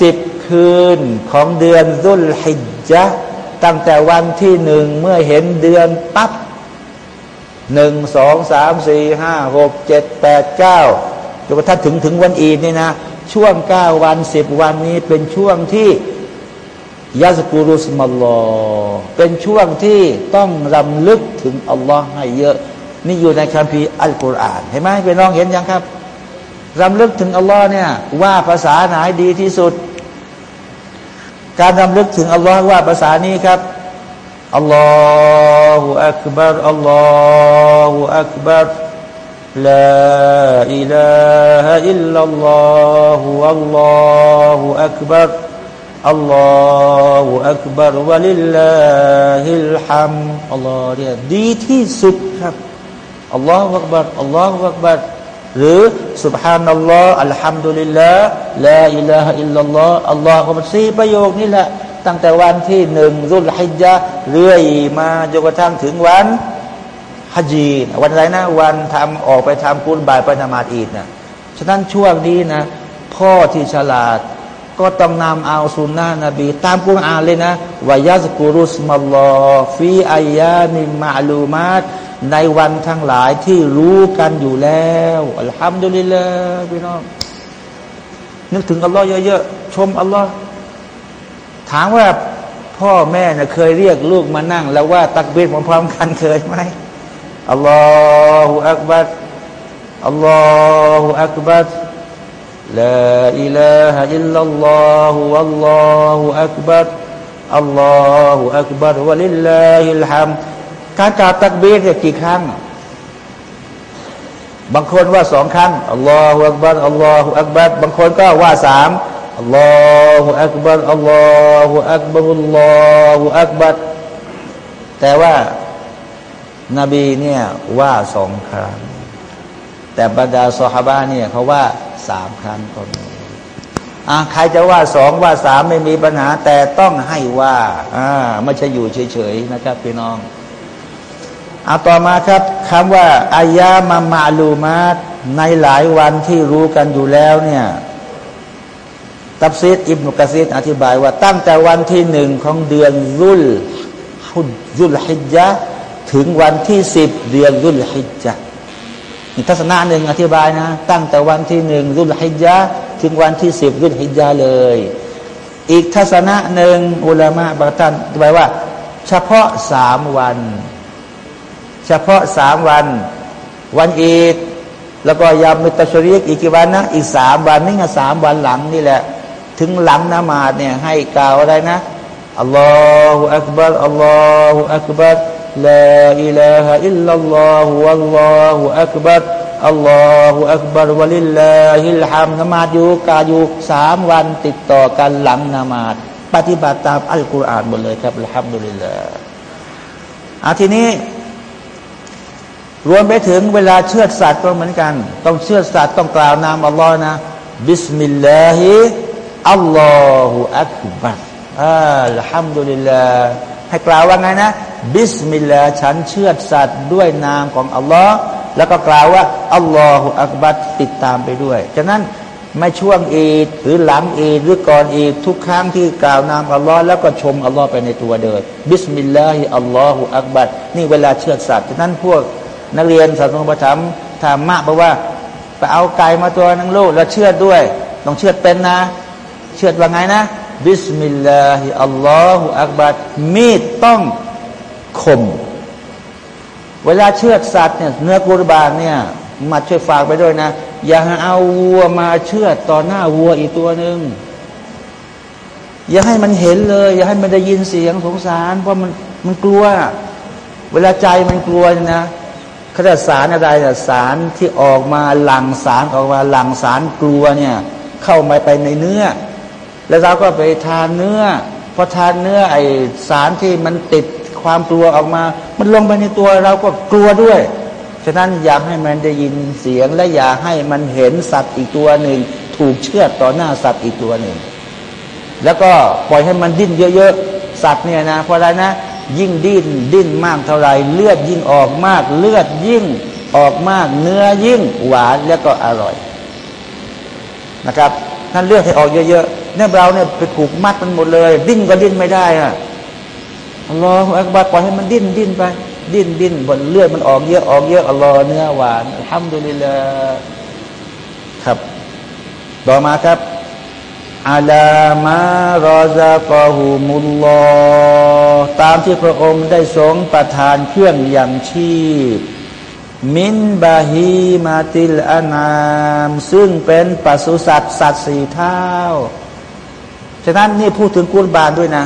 สิบคืนของเดือนรุลฮิจจ์ตั้งแต่วันที่หนึ่งเมื่อเห็นเดือนปั๊บหนึ่งสองสามสี่ห้าหกเจ็ดแปดเก้าจนกระทั่งถึงถึงวันอีดนี่นะ ช่วงเก้าวันสิบวันนี้เป็นช่วงที่ยาสกุรุสมัลลอเป็นช่วงที่ต้องรำลึกถึงอัลลอฮ์ให้เยอะ นี่อยู่ในคัมภีร์อัลกุรอานเห็นไหมเป็นน้องเห็นยังครับรำลึกถึงอัลลอฮ์เนี่ยว่าภาษาไหนดีที่สุด การรำลึกถึงอัลลอฮ์ว่าภาษานี้ครับอัลลอฮฺอักบารอัลลอฮฺอักบาร لا إله إلا الله والله أكبر الله أكبر ولله الحمد الله อฮ์เนี่ยดีที่สุดครับ Allah أكبر Allah أكبر หรือ سبحان الله الحمد لله لا إله إلا الله Allah ะอิลลัลย์สี่ประโยคนี้แหละ ตั้งแต่วันที่หนึ่งรุ่นฮิจญะเรื่อยมาจนกระทั่งถึงวัน ฮัจีวันอะไรนะ วันทำออกไปทำกุลบายไปนมาดอีดนะฉะนั้นช่วงนี้นะ พ่อที่ฉลาดก็ต้องนำเอาสุนนะนบี ตามกุรอานเลยนะวายาสกุรุสมัลลอฟีอายามิมาลูมาตในวันทั้งหลายที่รู้กันอยู่แล้วอัลฮัมดุลิลลาห์พี่น้องนึกถึงอัลลอฮ์เยอะๆชมอัลลอฮ์ถามว่าพ่อแม่เน่เคยเรียกลูกมานั่ง แล้วว่าตักบีรพร้อมๆกันเคยไหม อัลลอฮฺอักบัรอัลลอฮฺอักบัรลาอิลาฮะอิลลัลลอฮฺอัลลอฮฺอักบัรอัลลอฮฺอัการกล่าวตักบีรเนี่ยกี่ครั้ง บางคนว่าสองครั้งอัลลอฮฺอักบัรอัลลอฮฺอักบัรบางคนก็ว่าสามอัลลอฮฺอักบัรอัลลอฮฺอักบัรอัลลอฮฺอักบัรแต่ว่า นบีเนี่ยว่าสองครั้ง แต่บรรดาสฮาบะเนี่ยเขาว่าสามครั้งคนอ่าใครจะว่าสองว่าสามไม่มีปัญหา แต่ต้องให้ว่าอ่าไม่ใช่อยู่เฉยๆนะครับพี่น้องเอาต่อมาครับคำว่าอายามามาลูมาตในหลายวันที่รู้กันอยู่แล้วเนี่ยตับซีดอิบนุกะซีดอธิบายว่าตั้งแต่วันที่หนึ่งของเดือนรุลฮุดรุลฮิจจ์ ถึงวันที่สิบเดือนรุ่ลฮิจจ์นี่ทัศนะหนึ่งอธิบายนะ ตั้งแต่วันที่หนึ่งรุ่ลฮิจจ์ถึงวันที่สิบรุ่ลฮิจจ์เลย อีกทัศนะหนึ่งอุลามะบางท่านอธิบายว่า เฉพาะสามวัน เฉพาะสามวัน วันอีกแล้วก็ยามิตรชริกอีกกี่วันนะ อีกสามวันนี่ไงสามวันหลังนี่แหละ ถึงหลังนมาดเนี่ยให้กล่าวอะไรนะอัลลอฮฺอักบารอัลลอฮฺอักบาร ลาอิลาฮะอิลลัลลอฮฺอัลลอฮฺอักบารอัลลอฮฺอักบารวะลิลลาฮิลฮัมนมาดอยู่กาอยู่สามวันติดต่อกันหลังนมาซปฏิบัติตามอัลกุรอานหมดเลยครับอัลฮัมดุลิลลาห์อาทีนี้ รวมไปถึงเวลาเชือดสัตว์ก็เหมือนกัน ต้องเชือดสัตว์ต้องกล่าวนามอัลลอฮ์นะبسم الله الله أكبر อัลฮัมดุลิลลาห์ ให้กล่าวว่าไงนะ บิสมิลลาห์ฉันเชื่อสัตว์ด้วยนามของอัลลอฮ์แล้วก็กล่าวว่า الله أكبر ติดตามไปด้วย ฉะนั้นไม่ช่วงอีดหรือหลังอีดหรือก่อนอีดทุกครั้งที่กล่าวนามอัลลอฮ์แล้วก็ชมอัลลอฮ์ไปในตัวเดินบิสมิลลาฮิอัลลอฮฺอักบัรนี่เวลาเชื่อสัตว์ฉะนั้นพวกนักเรียนศาสนาประถมถามมากบอกว่าไปเอาไก่มาตัวนึงลูกแล้วเชื่อด้วย ต้องเชื่อเป็นนะ เชื่อว่าไงนะ บิสมิลลาฮิอัลลอฮฺอักบัดมีดต้องคม เวลาเชือดสัตว์เนี่ยเนื้อกุรบานเนี่ยมาช่วยฝากไปด้วยนะ อย่าเอาวัวมาเชือดต่อหน้าวัวอีกตัวหนึ่งอย่าให้มันเห็นเลย อย่าให้มันได้ยินเสียงสงสาร เพราะมันมันกลัว เวลาใจมันกลัวนะเขาจะสารอะไรเนี่ยสารที่ออกมาหลังสารออกมาหลังสารกลัวเนี่ย เข้ามาไปในเนื้อ แล้วเราก็ไปทานเนื้อพอทานเนื้อไอสารที่มันติดความกลัวออกมา มันลงไปในตัวเราก็กลัวด้วย ฉะนั้นอยากให้มันได้ยินเสียงและอยากให้มันเห็นสัตว์อีกตัวหนึ่ง ถูกเชือดต่อหน้าสัตว์อีกตัวหนึ่ง แล้วก็ปล่อยให้มันดิ้นเยอะๆ สัตว์เนี่ยนะ เพราะอะไรนะ ยิ่งดิ้นดิ้นมากเท่าไรเลือดยิ่งออกมาก เลือดยิ่งออกมากเนื้อยิ่งหวานแล้วก็อร่อยนะครับนั่นเลือดให้ออกเยอะๆ เนี่ยเราเนี่ยไปผูกมัดมันหมดเลย ดิ้นก็ดิ้นไม่ได้อะอัลลอฮฺอักบารปล่อยให้มันดิ้นดิ้นไป ดิ้นดิ้นบนเลือดมันออกเยอะออกเยอะอัลลอฮฺเนื้อหวานทำดุลิลละครับ ต่อมาครับอาลามารอซากอฮูมุลลอตามที่พระองค์ได้ทรงประทานเครื่องอย่างชีพมินบาฮีมาติลอานาม ซึ่งเป็นปศุสัตว์สัตว์สี่เท้า ฉะนั้นนี่พูดถึงกุลบานด้วยนะ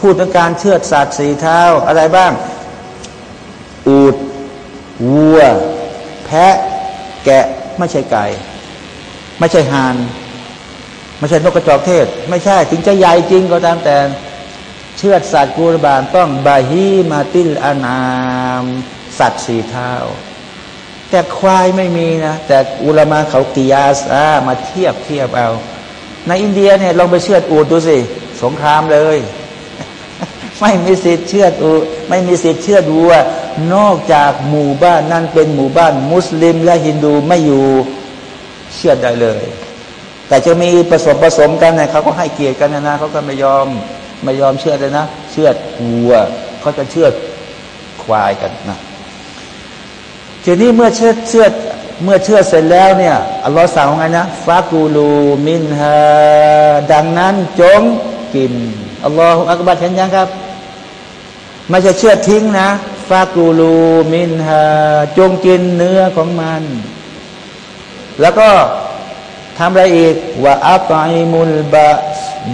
พูดถึงการเชือดสัตว์สี่เท้าอะไรบ้าง อูดวัว แพะ แกะไม่ใช่ไก่ ไม่ใช่หานไม่ใช่นกกระจอกเทศ ไม่ใช่ถึงจะใหญ่จริงก็ตามแต่ เชือดสัตว์กุรบานต้องบาฮีมาติลอานามสัตว์สี่เท้าแต่ควายไม่มีนะ แต่อุลามาเขากิยาสามาเทียบเทียบเอา ในอินเดียเนี่ยลองไปเชือดอูดดูสิ สงครามเลย ไม่มีสิทธิ์เชือดอูไม่มีสิทธิ์เชือดวัวนอกจากหมู่บ้านนั่นเป็นหมู่บ้าน มุสลิมและฮินดูไม่อยู่เชือดได้เลย แต่จะมีผสมผสมกันนี่ยเขาก็ให้เกียรติกันนะนะเขาก็ไม่ยอมไม่ยอมเชื่อเลยนะ เชื่อวัวเขาจะเชื่อควายกันนะทีนี้เมื่อเชื่อเชื่อ เมื่อเชื่อเสร็จแล้วเนี่ยอัลลอฮ์สั่งว่าไงนะฟากูลูมินฮาดังนั้นจงกินอัลลอฮฺอักบัดเห็นยังครับ ไม่ใช่เชื่อทิ้งนะฟากูลูมินฮาจงกินเนื้อของมัน แล้วก็ทำอะไรอีกว่าอัตไอมุลบา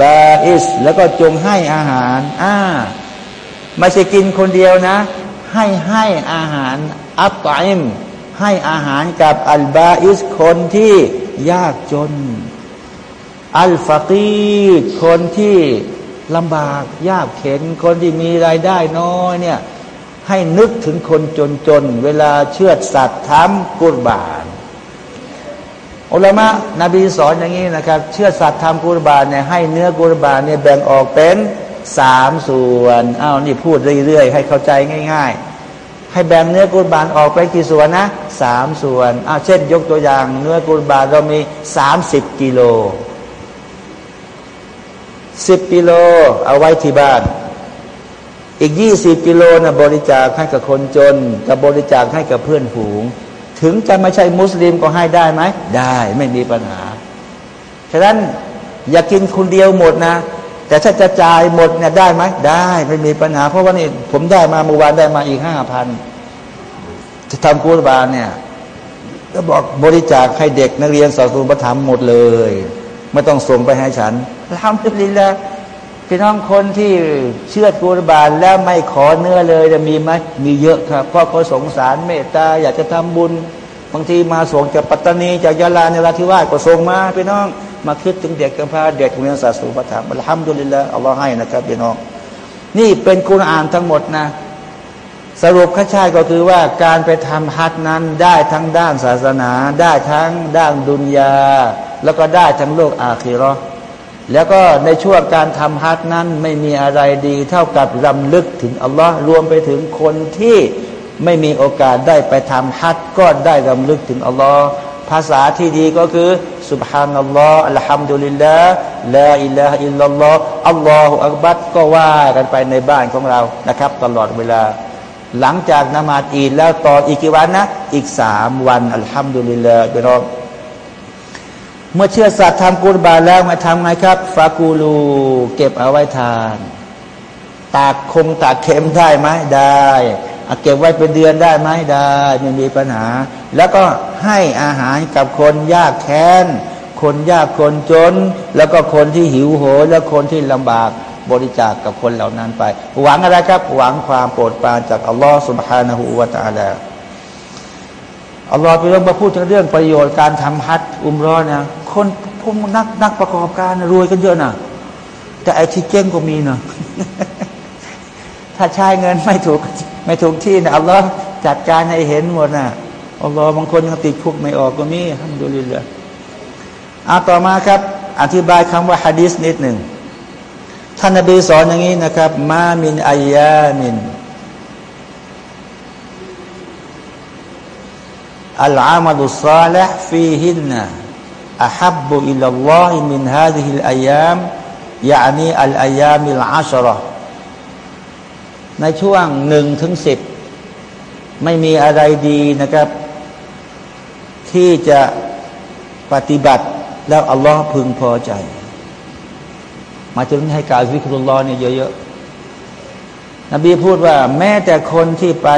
บาอิสแล้วก็จงให้อาหารอ่าไม่ใช่กินคนเดียวนะ ให้ให้อาหารอัตไอม ให้อาหารกับอัลบาอิสคนที่ยากจน อัลฟากีคนที่ลำบากยากเข็นคนที่มีรายได้น้อยเนี่ยให้นึกถึงคนจนๆ เวลาเชื่อสัตว์ทำกุรบานอุลามะนบีสอนอย่างนี้นะครับ เชื่อสัตว์ทำกุรบานเนี่ยให้เนื้อกุรบานเนี่ยแบ่งออกเป็นสามส่วนอ้าวนี่พูดเรื่อยๆ ให้เข้าใจง่าย ๆ ให้แบ่งเนื้อกุรบานออกไปกี่ส่วนนะสามส่วนอ้าวเช่น ยกตัวอย่าง เนื้อกุรบานเรามีสามสิบกิโลสิบกิโลเอาไว้ที่บ้าน อีกยี่สิบกิโลนะบริจาคให้กับคนจน กับบริจาคให้กับเพื่อนฝูง ถึงจะไม่ใช่มุสลิมก็ให้ได้ไหม ได้ไม่มีปัญหา ฉะนั้นอย่ากินคนเดียวหมดนะ แต่ถ้าจะจ่ายหมดเนี่ยได้ไหมได้ไม่มีปัญหา เพราะว่านี่ผมได้มาเมื่อวานได้มาอีกห้าพันจะทำกุรบานเนี่ยก็บอกบริจาคให้เด็กนักเรียนสอนสุปธรรมหมดเลย ไม่ต้องส่งไปให้ฉันทำทุกลิแล้วพี่น้องคนที่เชื่อกุรบานแล้วไม่ขอเนื้อเลยจะมีไหมมีเยอะครับเพราะเขาสงสารเมตตา อยากจะทำบุญ บางทีมาส่งจากปัตตานีจากยะลาในราธิวาสก็ส่งมาพี่น้อง มาคิดถึงเด็กกำพร้าเด็กโรงเรียนศาสนาธรรมอัลฮัมดุลิลละอัลลอฮ์ให้นะครับพี่น้อง นี่เป็นกุรอานทั้งหมดนะ สรุปข้าชายก็คือว่าการไปทำฮัทนั้นได้ทั้งด้านศาสนา ได้ทั้งด้านดุนยา แล้วก็ได้ทั้งโลกอาคีรอแล้วก็ในช่วงการทำฮัทนั้นไม่มีอะไรดีเท่ากับรำลึกถึงอัลลอฮ์รวมไปถึงคนที่ไม่มีโอกาสได้ไปทำฮัทก็ได้รำลึกถึงอัลลอฮ์ ภาษาที่ดีก็คือสุบฮานัลลอฮ์อัลฮัมดุลิลลาห์ลาอิลลาฮอิลลัลลอฮ์อัลลอฮฺอักบัดก็ว่ากันไปในบ้านของเรานะครับ ตลอดเวลา หลังจากนมาอีดแล้วต่ออีกกี่วันนะ อีกสามวันอัลฮัมดุลิลลาห์เป็นรองเมื่อเชื่อสัตว์ทำกุรบาแล้วมาทำไงครับฟากูลูเก็บเอาไว้ทาน ตากคงตากเข็มได้ไหมได้เก็บไว้เป็นเดือนได้ไหมได้ ไม่มีปัญหาแล้วก็ให้อาหารกับคนยากแค้น คนยากคนจน แล้วก็คนที่หิวโหยและคนที่ลำบากบริจาคกกับคนเหล่านั้นไป หวังอะไรครับ หวังความโปรดปรานจากอัลลอฮฺสุบฮานาหูวาตาลาอัลลอฮ์ไปเรื่องมาพูดถึงเรื่องประโยชน์การทำฮัทอุมรอเนี่ยคนพวกนักนักประกอบการรวยกันเยอะนะแต่ไอที่เจ๊งก็มีนะถ้าใช้เงินไม่ถูกไม่ถูกที่นะอัลลอฮ์จัดการให้เห็นหมดนะ อัลลอฮ์บางคนยังติดคุกไม่ออกก็มีอัลฮัมดุลิลลาห์อาต่อมาครับ อธิบายคำว่าฮะดิษนิดหนึ่งท่านนบีสอนอย่างนี้นะครับ ما من أيام العمل الصالح فيهن أحب إلى الله من هذه الأيامยานีอัลอายามิลอาชรอในช่วงหนึ่งถึงสิบไม่มีอะไรดีนะครับ ที่จะปฏิบัติแล้วอัลลอฮ์พึงพอใจ มาถึงให้การวิคุลลอเนี่ยเยอะๆ นบีพูดว่าแม้แต่คนที่ไป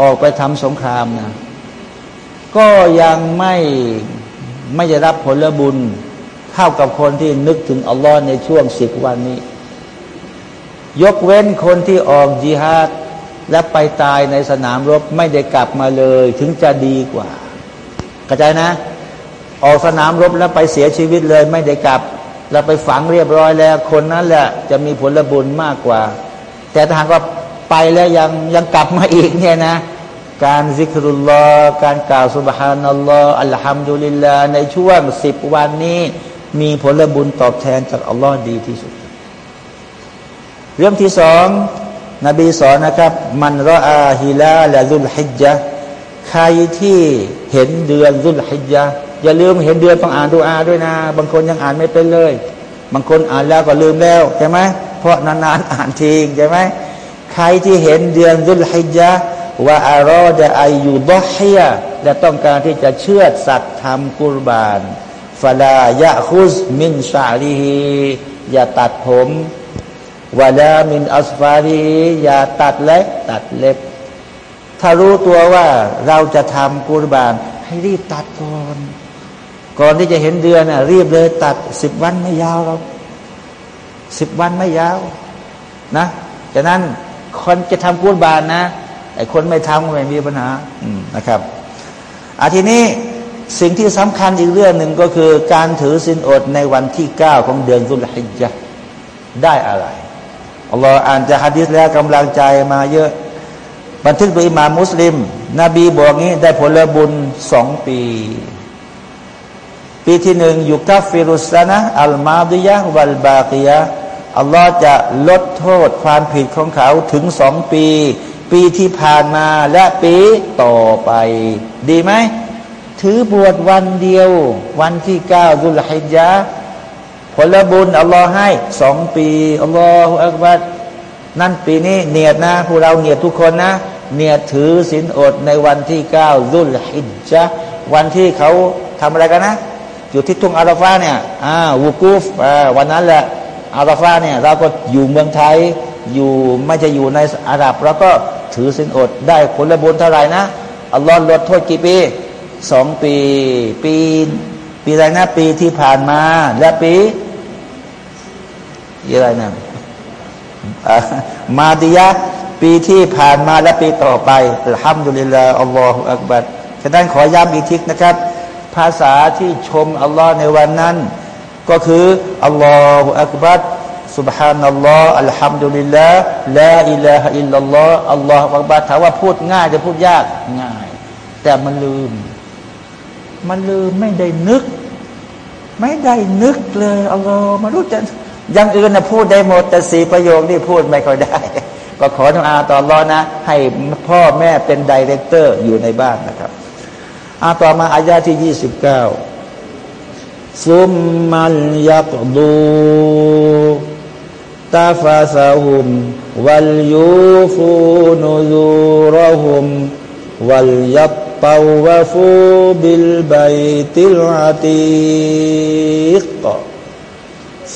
ออกไปทำสงครามนะ ก็ยังไม่ไม่จะรับผลบุญเท่ากับคนที่นึกถึงอัลลอฮ์ในช่วงสิบวันนี้ ยกเว้นคนที่ออกจิฮาดและไปตายในสนามรบไม่ได้กลับมาเลย ถึงจะดีกว่า กระจายนะ ออกสนามรบแล้วไปเสียชีวิตเลยไม่ได้กลับแล้วไปฝังเรียบร้อยแล้ว คนนั้นแหละจะมีผลบุญมากกว่า แต่ถ้าหากว่าไปแล้วยังยังกลับมาอีกเนี่ยนะการซิกรุลลอฮ์การกล่าวสุบฮานัลลอฮ์อัลฮัมดุลิลลาในช่วงสิบวันนี้ มีผลบุญตอบแทนจากอัลลอฮ์ดีที่สุด เรื่องที่สองนบีสอนนะครับ มันรออาฮิลาและรุลฮิจจ์ ใครที่เห็นเดือนรุลฮิจจ์อย่าลืมเห็นเดือนต้องอ่านดูอาด้วยนะ บางคนยังอ่านไม่เป็นเลย บางคนอ่านแล้วก็ลืมแล้วใช่ไหมเพราะนานๆอ่านทิ้งใช่ไหมใครที่เห็นเดือนรุลฮิจจ์ว่าอารอดอายุดอฮียและต้องการที่จะเชื่อสัตว์ทำกุรบานฟลายะคุสมินชาลีฮีอย่าตัดผมวาลามินอัสฟารีอย่าตัดเล็บตัดเล็บ ถ้ารู้ตัวว่าเราจะทำกุรบาน ให้รีบตัดก่อน ก่อนที่จะเห็นเดือนน่ะ รีบเลยตัดสิบวันไม่ยาวเราสิบวันไม่ยาว นะฉะนั้นคนจะทำกุรบานนะไอ้คนไม่ทำก็ไม่มีปัญหานะครับอาทีนี้สิ่งที่สำคัญอีกเรื่องหนึ่งก็คือ การถือสินอดในวันที่เก้าของเดือนสุลฮิจ์ได้อะไรอัลลอฮ์อ่านจะฮะดิษแล้วกำลังใจมาเยอะ บันทึกโดยอิมามุสลิม นบีบอกงี้ได้ผลบุญสองปี ปีที่หนึ่งอยู่กับฟิรุสนะอัลมาดิยะวัลบากียะอัลลอฮ์จะลดโทษความผิดของเขาถึงสองปี ปีที่ผ่านมาและปีต่อไป ดีไหม ถือบวชวันเดียว วันที่เก้าดุลฮิยะผลบุญอัลลอฮ์ให้สองปีอัลลอฮฺอักบัด นั่นปีนี้เนียดนะพวกเราเนียดทุกคนนะเนียดถือศีลอดในวันที่เก้าดุลฮิจยะวันที่เขาทำอะไรกันนะ อยู่ที่ทุ่งอาราฟาเนี่ยอ่าวูกูฟวันนั้นแหละอาราฟาเนี่ยเราก็อยู่เมืองไทยอยู่ไม่จะอยู่ในอาหรับเราก็ถือสินอดได้ผลบุญเท่าไหร่นะอัลลอฮ์ลดโทษกี่ปีสองปี ปี ปีอะไรนะปีที่ผ่านมา และปีอะไรนะ มาดิยะปีที่ผ่านมาและปีต่อไปห้ามดุลิลลาอัลลอฮฺอักบัดฉะนั้นขอย้ำอีกทีนะครับ ภาษาที่ชมอัลลอฮ์ในวันนั้น ก็คืออัลลอฮฺอักบัด سبحان อัลลอฮ์อัลฮัมดุลิลลาห์ลาอิลาฮะอิลลัลลอฮ์อัลลอฮ์บักบาถามว่าพูดง่ายจะพูดยากง่าย แต่มันลืม มันลืมไม่ได้นึก ไม่ได้นึกเลยอัลลอฮ์มารู้จัก อย่างอื่นนะพูดได้หมด แต่สี่ประโยคนี่พูดไม่ค่อยได้ ก็ขอดุอาต่อรอนะ ให้พ่อแม่เป็น director อยู่ในบ้านนะครับอาต่อมาอายาที่ยี่สิบเก้าثم ليق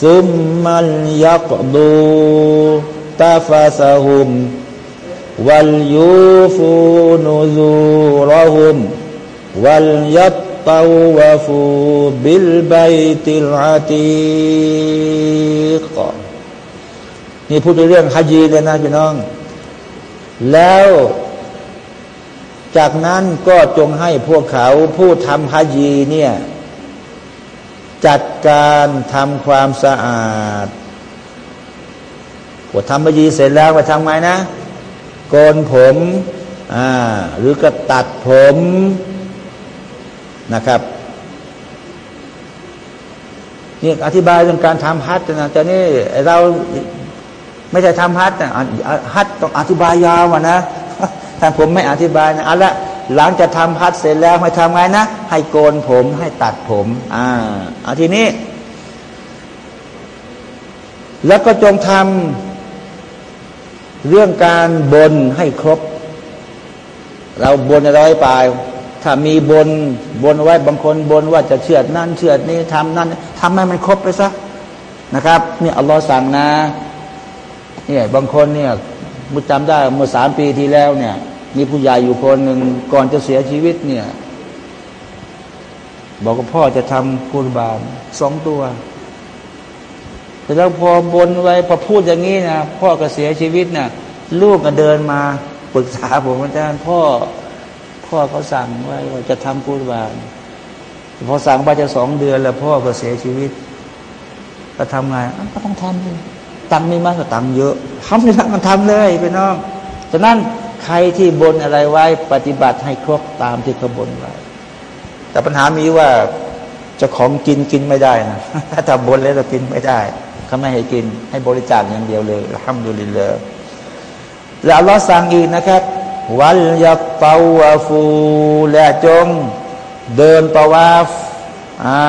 ثم ليقضوا تفثهم وليوفوا نذورهم وليطوفوا بالبيت العتيق นี่พูดเรื่องฮะจีเลยนะพี่น้อง แล้ว จากนั้นก็จงให้พวกเขาผู้ทำฮะจีเนี่ย จัดการทำความสะอาดพอทำฮายีเสร็จแล้วไปทำไงนะโกนผมอ่าหรือก็ตัดผมนะครับนี่อธิบายเรื่องการทำฮัทนะแต่นี่เราไม่ใช่ทำฮัทนะฮัทต้องอธิบายยาวนะถ้าผมไม่อธิบายนะเอาละ หลังจะทำฮัทเสร็จแล้วให้ทำไงนะ ให้โกนผมให้ตัดผม อ่าเอาทีนี้ แล้วก็จงทำเรื่องการบนให้ครบ เราบนอะไรไปถ้ามีบนบนไว้บางคนบนว่าจะเชื่อนั่นเชื่อนี้ทำนั่นทำให้มันครบไปซะนะครับนี่อัลลอฮ์สั่งนะเนี่ยบางคนเนี่ยมุจำได้เมื่อสามปีที่แล้วเนี่ย มีผู้ใหญ่อยู่คนหนึ่งก่อนจะเสียชีวิตเนี่ย บอกว่าพ่อจะทำกุรบานสองตัว แต่แล้วพอบนไว้พอพูดอย่างนี้นะพ่อก็เสียชีวิตนะ่ะลูกก็เดินมาปรึกษาผมอาจารย์พ่อ พ่อเขาสั่งไว้ว่าจะทำกุรบานพอสั่งไปจะสองเดือน แล้วพ่อก็เสียชีวิต ก็ทำไงก็ต้องทำเลยตังไม่มากก็ตังเยอะทำเลยมันทำเลยไปน้องฉะนั้น ใครที่บนอะไรไว้ ปฏิบัติให้ครบตามที่เขาบนไว้ แต่ปัญหามีว่าจะของกินกินไม่ได้นะถ้าทำบนแล้วจะกินไม่ได้เขาไม่ให้กิน ให้บริจาคอย่างเดียวเลยห้ามดูลิเลยแล้วเราสั่งอีกนะครับ วัลยัตตาวฟูและจง เดินตาวาฟอ่า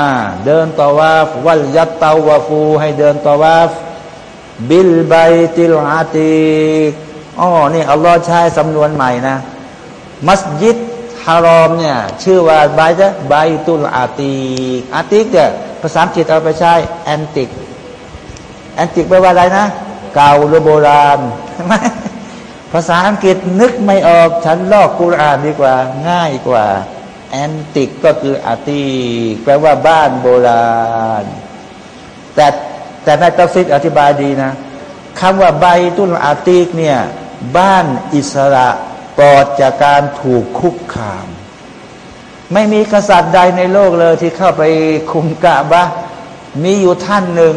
เดินตาวาฟ وليطوفوا ให้เดินตาวาฟ بالبيت العتيق อ๋อนี่อัลลอฮ์ใช้สำนวนใหม่นะ มัสยิดฮารอมเนี่ยชื่อว่าبيت จะ البيت العتيق عتيق เนี่ยภาษาอังกฤษเอาไปใช้ antique antique แปลว่าอะไรนะ เก่าหรือโบราณใช่ไหมภาษาอังกฤษนึกไม่ออกฉันลอกกุรานดีกว่า ง่ายกว่าแอนติกก็คืออาตีแปลว่าบ้านโบราณ แต่แต่ในตัฟซิดอธิบายดีนะคำว่าใบตุนอาตีกเนี่ย บ้านอิสระปลอดจากการถูกคุกคาม ไม่มีกษัตริย์ใดในโลกเลยที่เข้าไปคุมกะบะมีอยู่ท่านหนึ่ง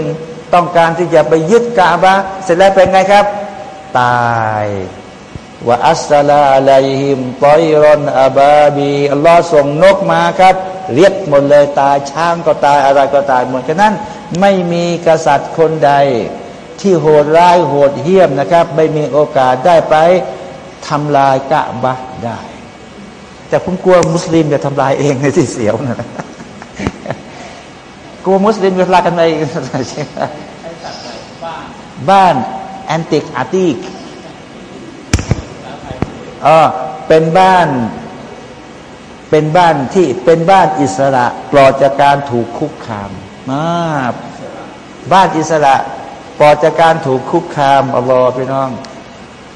ต้องการที่จะไปยึดกะบะเสร็จแล้วเป็นไงครับ ตายว่าอัสลาอะลัยฮิมตอยรอนอาบาบีอัลลอฮ์ส่งนกมาครับ เรียบหมดเลยตายช้างก็ตายอะไรก็ตายหมดฉะนั้นไม่มีกษัตริย์คนใด ที่โหดร้ายโหดเหี้ยมนะครับ ไม่มีโอกาสได้ไปทำลายกะบะได้ แต่ผมกลัวมุสลิมจะทำลายเองในที่เสียวนะกลัวมุสลิมจะทำลายกันเองบ้านแอนติกอาร์ติกอ๋อเป็นบ้านเป็นบ้านที่เป็นบ้านอิสระปลอดจากการถูกคุกคามมาบ้านอิสระ ปลอดจากการถูกคุกคามอัลลอฮ์พี่น้อง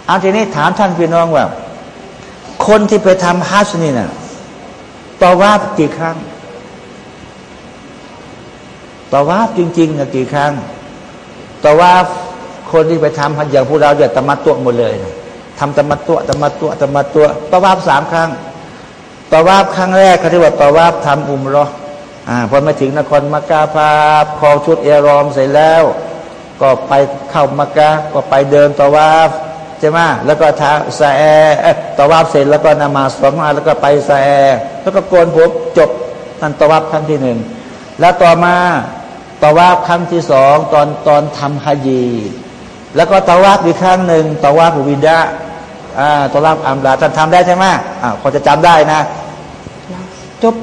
เอาทีนี้ถามท่านพี่น้องว่า คนที่ไปทำฮัจนี่นะ่ะต่อว่ากี่ครั้งตอว่าจริงๆนะกี่ครั้งตอว่าคนที่ไปทำอย่างพวกเราเดือดตมัดตัวหมดเลยนะทำตมัดตัวตมัดตัวตมัดตัวตอว่าสามครั้งตอว่าครั้งแรกเขาเรียกว่าตอว่าทำอุมรออ่าพอมาถึงนครมักกะพาคอชุดเอรอมเสร็จแล้ว ก็ไปเข้ามักกะก็ไปเดินต่อว่าใช่ไหมแล้วก็ท้าซาแอต่อว่าเสร็จแล้วก็นามาสองมาแล้วก็ไปซาแอแล้วก็โกนผมจบนั่นต่อว่าครั้งที่หนึ่งแล้วต่อมาต่อว่าครั้งที่สองตอนตอนทำฮัจีแล้วก็ตะวับอีกครั้งหนึ่งตะวับวิดาอ่าตะวับอัมลาท่านทำได้ใช่ไหมอ่าพอจะจำได้นะ จบ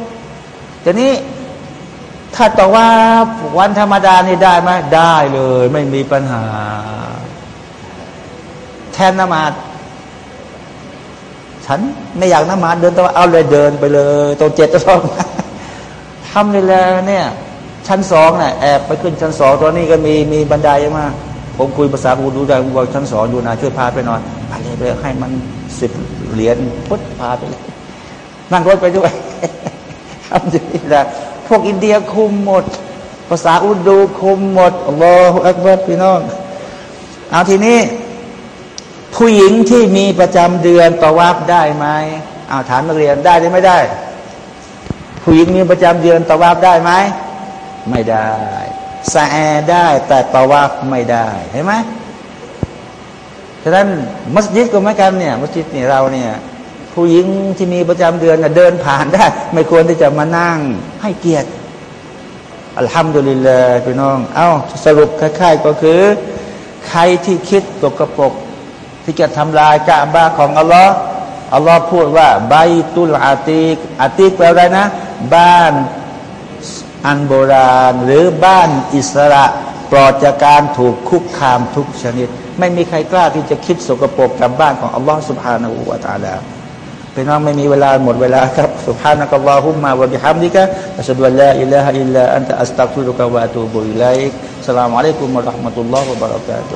ทีนี้ ถ้าตะวับวันธรรมดานี่ได้ไหมได้เลย ไม่มีปัญหา แทนนมาดฉันไม่อยากนมาดเดินตะวับเอาเลยเดินไปเลยตรงเจ็ดตะวับทำเลยแล้วเนี่ย ชั้นสองเนี่ยแอบไปขึ้นชั้นสองตอนนี้ก็มีมีบันไดมาผมคุยภาษาอูดูได้บอกชั้นสอนอยู่นะช่วยพาไปหน่อยไปเลยไปให้มันสิบเหรียญพุทธพาไปเลยนั่งรถไปด้วยทำดีนะ พวกอินเดียคุมหมด ภาษาอูดูคุมหมดอัลลอฮฺอักบัรพี่น้องเอาทีนี้ ผู้หญิงที่มีประจำเดือนต่อวับได้ไหมเอาถามนักเรียนได้หรือไม่ได้ ผู้หญิงมีประจำเดือนตะวาบได้ไหมไม่ได้สะแอได้แต่ตะวาบไม่ได้เห็นไหมฉะนั้นมัสยิดก็เหมือนกันเนี่ย มัสยิดนี่เราเนี่ย ผู้หญิงที่มีประจำเดือนเดินผ่านได้ ไม่ควรที่จะมานั่งให้เกียรติอัลฮัมดุลิลลาห์พี่น้อง เอา้าสรุปคล้ายๆก็คือ ใครที่คิดตกกระปก ที่จะทำลายกาบ้าของอัลลอฮ์อัลลอฮ์พูดว่าใบตุลอาติกอาติกแปลว่าอะไรนะ บ้านอันโบราณ หรือบ้านอิสระ ปลอดจากการถูกคุกคามทุกชนิด ไม่มีใครกล้าที่จะคิดสกปรกกับบ้านของอัลลอฮ์สุบฮานาอูวาตาลา พี่น้องไม่มีเวลาหมดเวลาครับสุภาพนักบาฮุมมาวะบิฮัมดิกะอัสดุลลาอิลลาฮอิลลาอันตะอัสตักฟิรุกะวะตูบุอิลัยสลามอะลัยกุมุรราะห์มะตุลลอฮ์วะบะเราะกาตุ